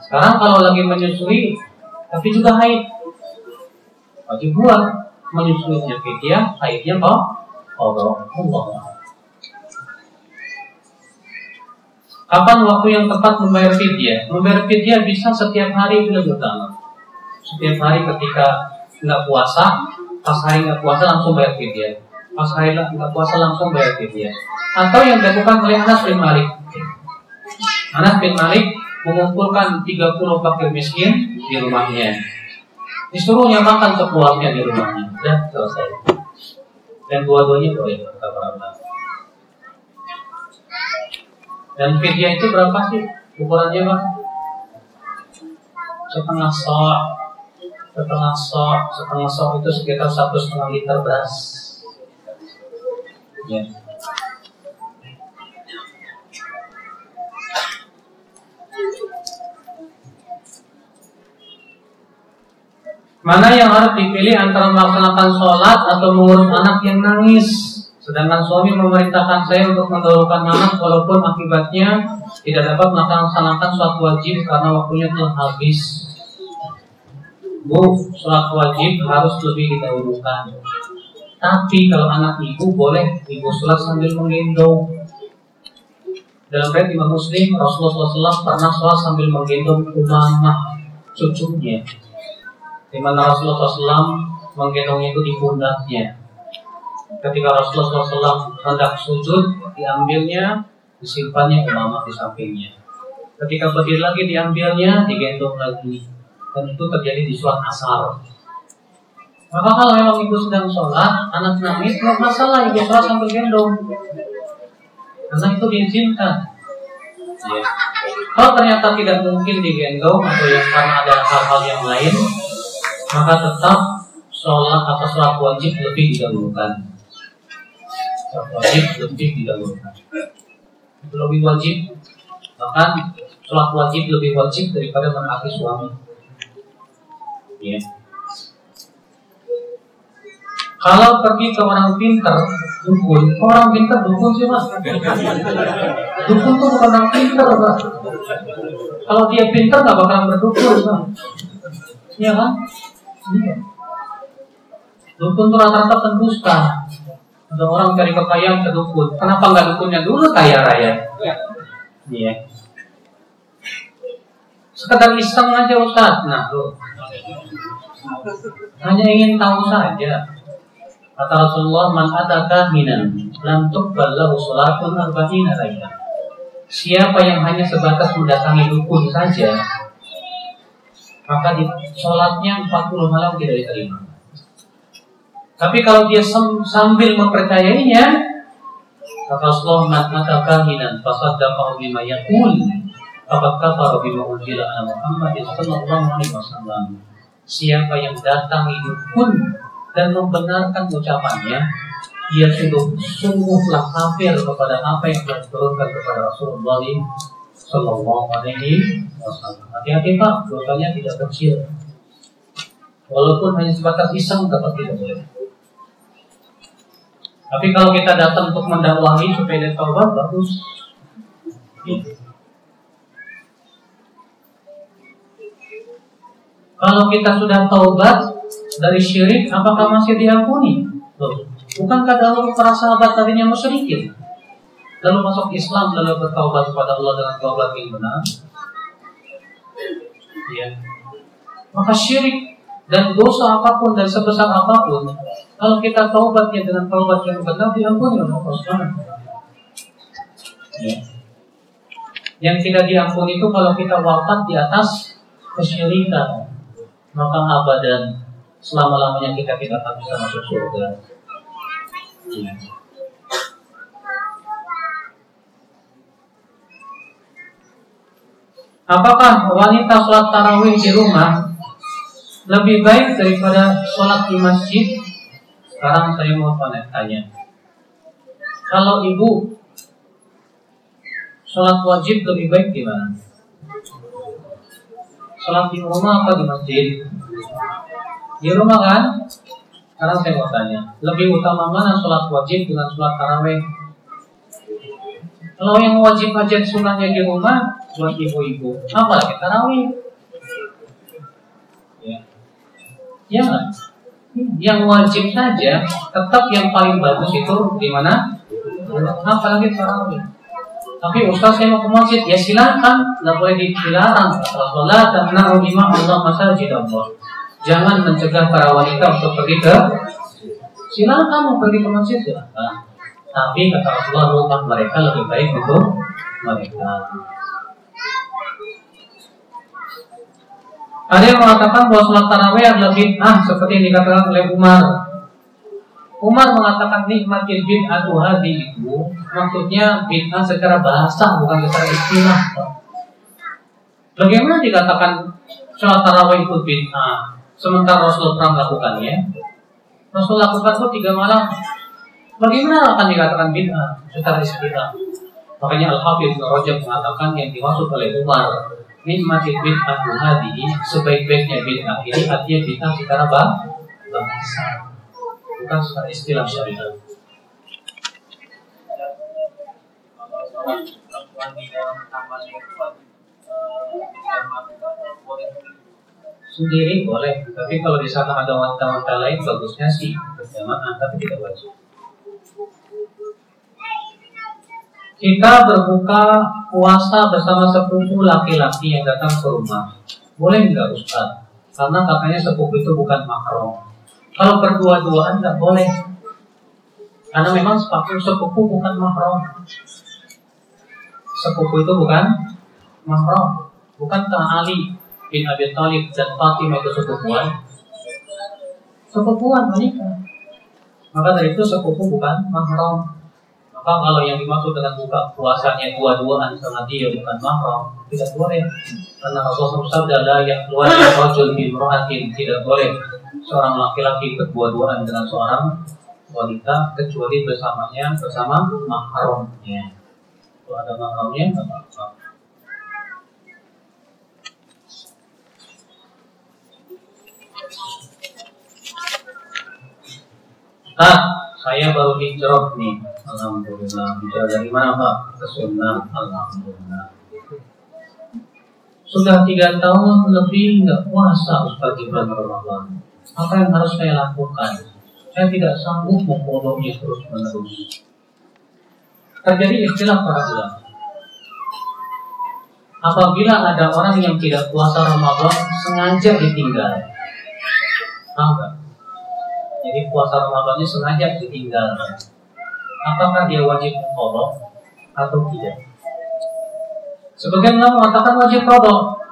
Sekarang kalau lagi menyusui, tapi juga haid, wajib buat menyusui penyakit dia, haidnya kok Kapan waktu yang tepat membayar fidyah? Membayar fidyah bisa setiap hari bila bertambah. Setiap hari ketika nggak puasa, pas hari nggak puasa langsung bayar fidyah pas hari nggak puasa langsung bayar fidyah. Atau yang dilakukan oleh Anas bin Malik. Anas bin Malik mengumpulkan 30 fakir miskin di rumahnya. Disuruhnya makan sepuasnya di rumahnya. Dan selesai. Dan dua-duanya boleh kata para Dan fidyah itu berapa sih? Ukurannya pak? Setengah sok, setengah sok, setengah sok itu sekitar satu setengah liter beras. Ya. Mana yang harus dipilih antara melaksanakan sholat atau mengurus anak yang nangis? Sedangkan suami memerintahkan saya untuk mendahulukan anak walaupun akibatnya tidak dapat melaksanakan sholat wajib karena waktunya telah habis. Bu, sholat wajib harus lebih didahulukan. Tapi kalau anak ibu boleh ibu sholat sambil menggendong. Dalam riwayat Imam Muslim, Rasulullah SAW pernah sholat sambil menggendong umamah cucunya. Di mana Rasulullah SAW menggendongnya itu di pundaknya. Ketika Rasulullah SAW hendak sujud, diambilnya, disimpannya umamah di sampingnya. Ketika berdiri lagi diambilnya, digendong lagi. Dan itu terjadi di sholat asar. Maka kalau memang ibu sedang sholat, anak nangis, nggak masalah ibu sholat sambil gendong. Karena itu diizinkan. Ya. Kalau ternyata tidak mungkin digendong atau yang karena ada hal-hal yang lain, maka tetap sholat atau sholat wajib lebih didahulukan. Sholat wajib lebih didahulukan. Lebih wajib, bahkan sholat wajib lebih wajib daripada menaati suami. Ya. Kalau pergi ke orang pinter, dukun, orang pinter dukun sih mas. Dukun tuh bukan orang pinter mas. Kalau dia pinter nggak bakalan berdukun mas. Iya kan? Dukun tuh rata-rata pendusta. Ada orang cari kekayaan ke dukun. Kenapa nggak dukunnya dulu kaya raya? Iya. Sekedar iseng aja Ustaz. Nah, tuh. Hanya ingin tahu saja Kata Rasulullah, "Man ataka minan lam tuqbal lahu salatun arba'ina laila." Siapa yang hanya sebatas mendatangi dukun saja, maka di sholatnya 40 malam tidak diterima. Tapi kalau dia sambil mempercayainya, kata Rasulullah, "Man ataka minan fasaddaqahu bima yaqul, faqad kafara bima unzila ala Muhammad sallallahu alaihi wasallam." Siapa yang datang dukun dan membenarkan ucapannya, dia sungguh sungguhlah kafir kepada apa yang telah diturunkan kepada Rasulullah Sallallahu Alaihi Wasallam. Hati-hati pak, dosanya tidak kecil. Walaupun hanya sebatas iseng, tetap tidak boleh. Tapi kalau kita datang untuk mendakwahi supaya dia taubat, bagus. Kalau kita sudah taubat, dari syirik apakah masih diampuni? Loh, bukankah dahulu para sahabat tadinya musyrikin? Lalu masuk Islam lalu bertaubat kepada Allah dengan taubat yang benar? Ya. Maka syirik dan dosa apa pun dan sebesar apa pun, kalau kita taubatnya dengan taubat yang benar diampuni oleh Allah Subhanahu Ya. Yang tidak diampuni itu kalau kita wafat di atas kesyirikan, maka abadan selama-lamanya kita tidak akan bisa masuk surga. Ya. Apakah wanita sholat tarawih di rumah lebih baik daripada sholat di masjid? Sekarang saya mau tanya. Kalau ibu sholat wajib lebih baik di mana? Sholat di rumah atau di masjid? Di rumah kan? Sekarang saya mau tanya, lebih utama mana sholat wajib dengan sholat taraweh? Kalau yang wajib aja sunnahnya di rumah buat ibu-ibu, apa lagi tarawih? Ya, ya Yang wajib saja, tetap yang paling bagus itu di mana? Apalagi tarawih. Tapi Ustaz saya mau ke masjid, ya silakan, nggak boleh dilarang. Sholat dan naruhimah Allah masajid Allah. Jangan mencegah para wanita untuk pergi ke silakan kamu pergi ke masjid silakan. Tapi kata Rasulullah rumah mereka lebih baik untuk mereka. Ada yang mengatakan bahwa sholat tarawih adalah bid'ah seperti yang dikatakan oleh Umar. Umar mengatakan nikmatil bid'atu hadi itu maksudnya bid'ah secara bahasa bukan secara istilah. Bagaimana dikatakan sholat tarawih itu bid'ah? Sementara Rasul pernah melakukannya. Rasul lakukan itu tiga malam. Bagaimana akan dikatakan bid'ah secara istilah? Makanya Al-Hafidh Rajab mengatakan yang dimaksud oleh Umar nikmati bid'ah hadihi sebaik-baiknya bid'ah ini artinya bid'ah secara bahasa bukan secara istilah syariat. sendiri boleh tapi kalau di sana ada wanita-wanita lain bagusnya sih berjamaah tapi tidak wajib kita berbuka puasa bersama sepupu laki-laki yang datang ke rumah boleh nggak Ustaz? karena katanya sepupu itu bukan mahram kalau berdua-duaan nggak boleh karena memang sepupu sepupu bukan mahram sepupu itu bukan mahram bukankah Ali bin Abi Thalib dan Fatimah itu sepupuan? Sepupuan menikah. Maka dari itu sepupu bukan mahram. Maka kalau yang dimaksud dengan buka puasanya dua-duaan sama dia bukan mahram, tidak boleh. Karena Rasulullah SAW adalah yang keluar dari rajul bin tidak boleh seorang laki-laki berdua-duaan dengan seorang wanita kecuali bersamanya bersama mahramnya. Kalau ada mahramnya, tidak apa-apa. Nah, saya baru hijrah nih. Alhamdulillah. Hijrah dari mana Pak? Ke sunnah. Alhamdulillah. Sudah tiga tahun lebih nggak puasa Ustaz di Ramadan. Apa yang harus saya lakukan? Saya tidak sanggup memfollow terus menerus. Terjadi istilah para ulama. Apabila ada orang yang tidak puasa Ramadan sengaja ditinggal, enggak? Jadi puasa Ramadannya sengaja ditinggal. Apakah dia wajib mengkodok atau tidak? Sebagian ulama mengatakan wajib kodok.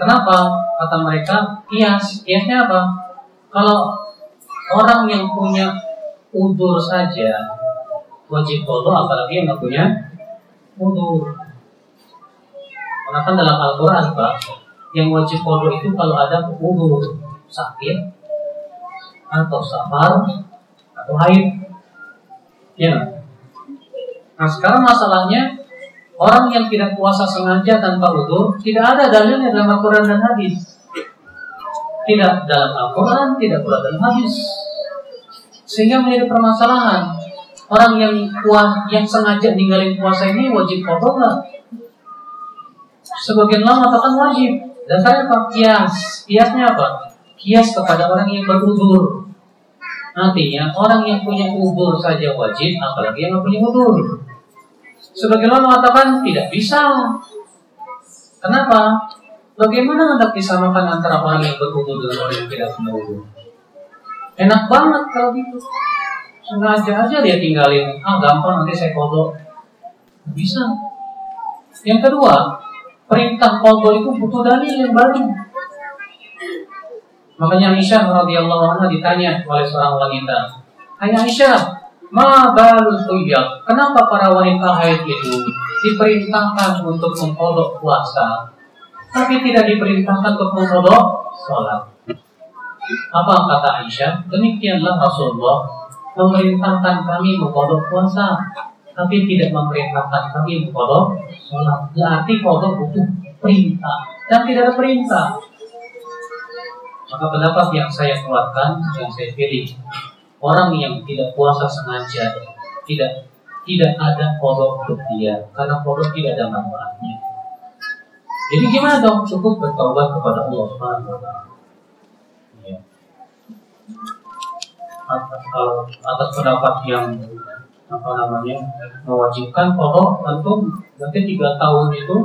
Kenapa? Kata mereka, kias. Kiasnya apa? Kalau orang yang punya udur saja wajib kodok, apalagi yang nggak punya udur. Karena kan dalam Al-Quran Pak, yang wajib kodok itu kalau ada udur sakit atau safar atau haid. Ya. Nah sekarang masalahnya Orang yang tidak puasa sengaja tanpa udur tidak ada dalilnya dalam Al-Quran dan hadis. Tidak dalam Al-Quran, tidak pula dalam hadis. Sehingga menjadi permasalahan. Orang yang puas, yang sengaja ninggalin puasa ini wajib kodok nggak? Sebagian lama katakan wajib. Dasarnya apa? Kias. Kiasnya apa? Kias kepada orang yang berudur. Nantinya orang yang punya udur saja wajib, apalagi yang punya udur. Sebagian orang mengatakan tidak bisa. Kenapa? Bagaimana hendak disamakan antara orang yang berwudu dengan orang yang tidak berwudu? Enak banget kalau gitu. Sengaja aja dia tinggalin. Ah gampang nanti saya kodok. Bisa. Yang kedua, perintah kodok itu butuh dalil yang baru. Makanya Aisyah radhiyallahu anha ditanya oleh seorang wanita, "Hai Aisyah, Ma balu tuyab. Kenapa para wanita haid itu diperintahkan untuk mengkodok puasa, tapi tidak diperintahkan untuk mengkodok sholat? Apa kata Aisyah? Demikianlah Rasulullah memerintahkan kami mengkodok puasa, tapi tidak memerintahkan kami mengkodok sholat. Berarti kodok butuh perintah dan tidak ada perintah. Maka pendapat yang saya keluarkan, yang saya pilih orang yang tidak puasa sengaja tidak tidak ada kodok untuk dia karena kodok tidak ada manfaatnya. Jadi gimana dong? Cukup bertobat kepada Allah Subhanahu wa taala. Ya. Atas, kalau pendapat yang apa namanya mewajibkan kodok tentu nanti tiga tahun itu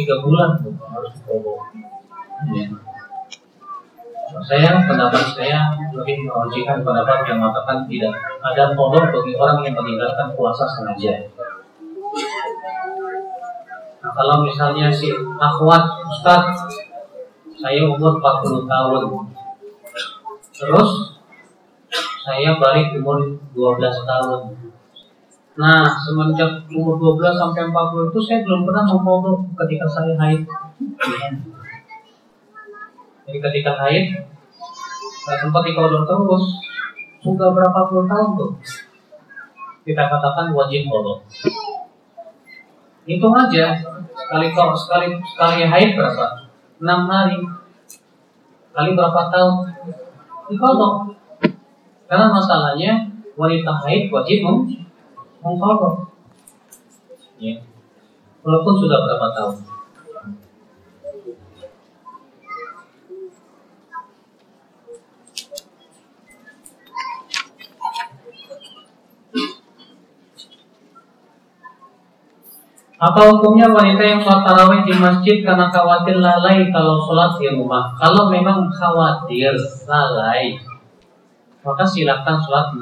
tiga bulan harus kodok. Ya saya pendapat saya lebih mewajibkan pendapat yang mengatakan tidak ada kodok bagi orang yang meninggalkan puasa sengaja. Nah, kalau misalnya si akhwat Ustaz saya umur 40 tahun terus saya balik umur 12 tahun Nah, semenjak umur 12 sampai 40 itu saya belum pernah memfoto ketika saya haid. Jadi ketika haid nggak sempat dikodok terus sudah berapa puluh tahun tuh kita katakan wajib kodok. Hitung aja sekali kau sekali sekali haid berapa? Enam hari kali berapa tahun dikodok. Karena masalahnya wanita haid wajib mengkodok. Ya. Walaupun sudah berapa tahun. Apa hukumnya wanita yang sholat tarawih di masjid karena khawatir lalai kalau sholat di rumah? Kalau memang khawatir lalai, maka silakan sholat di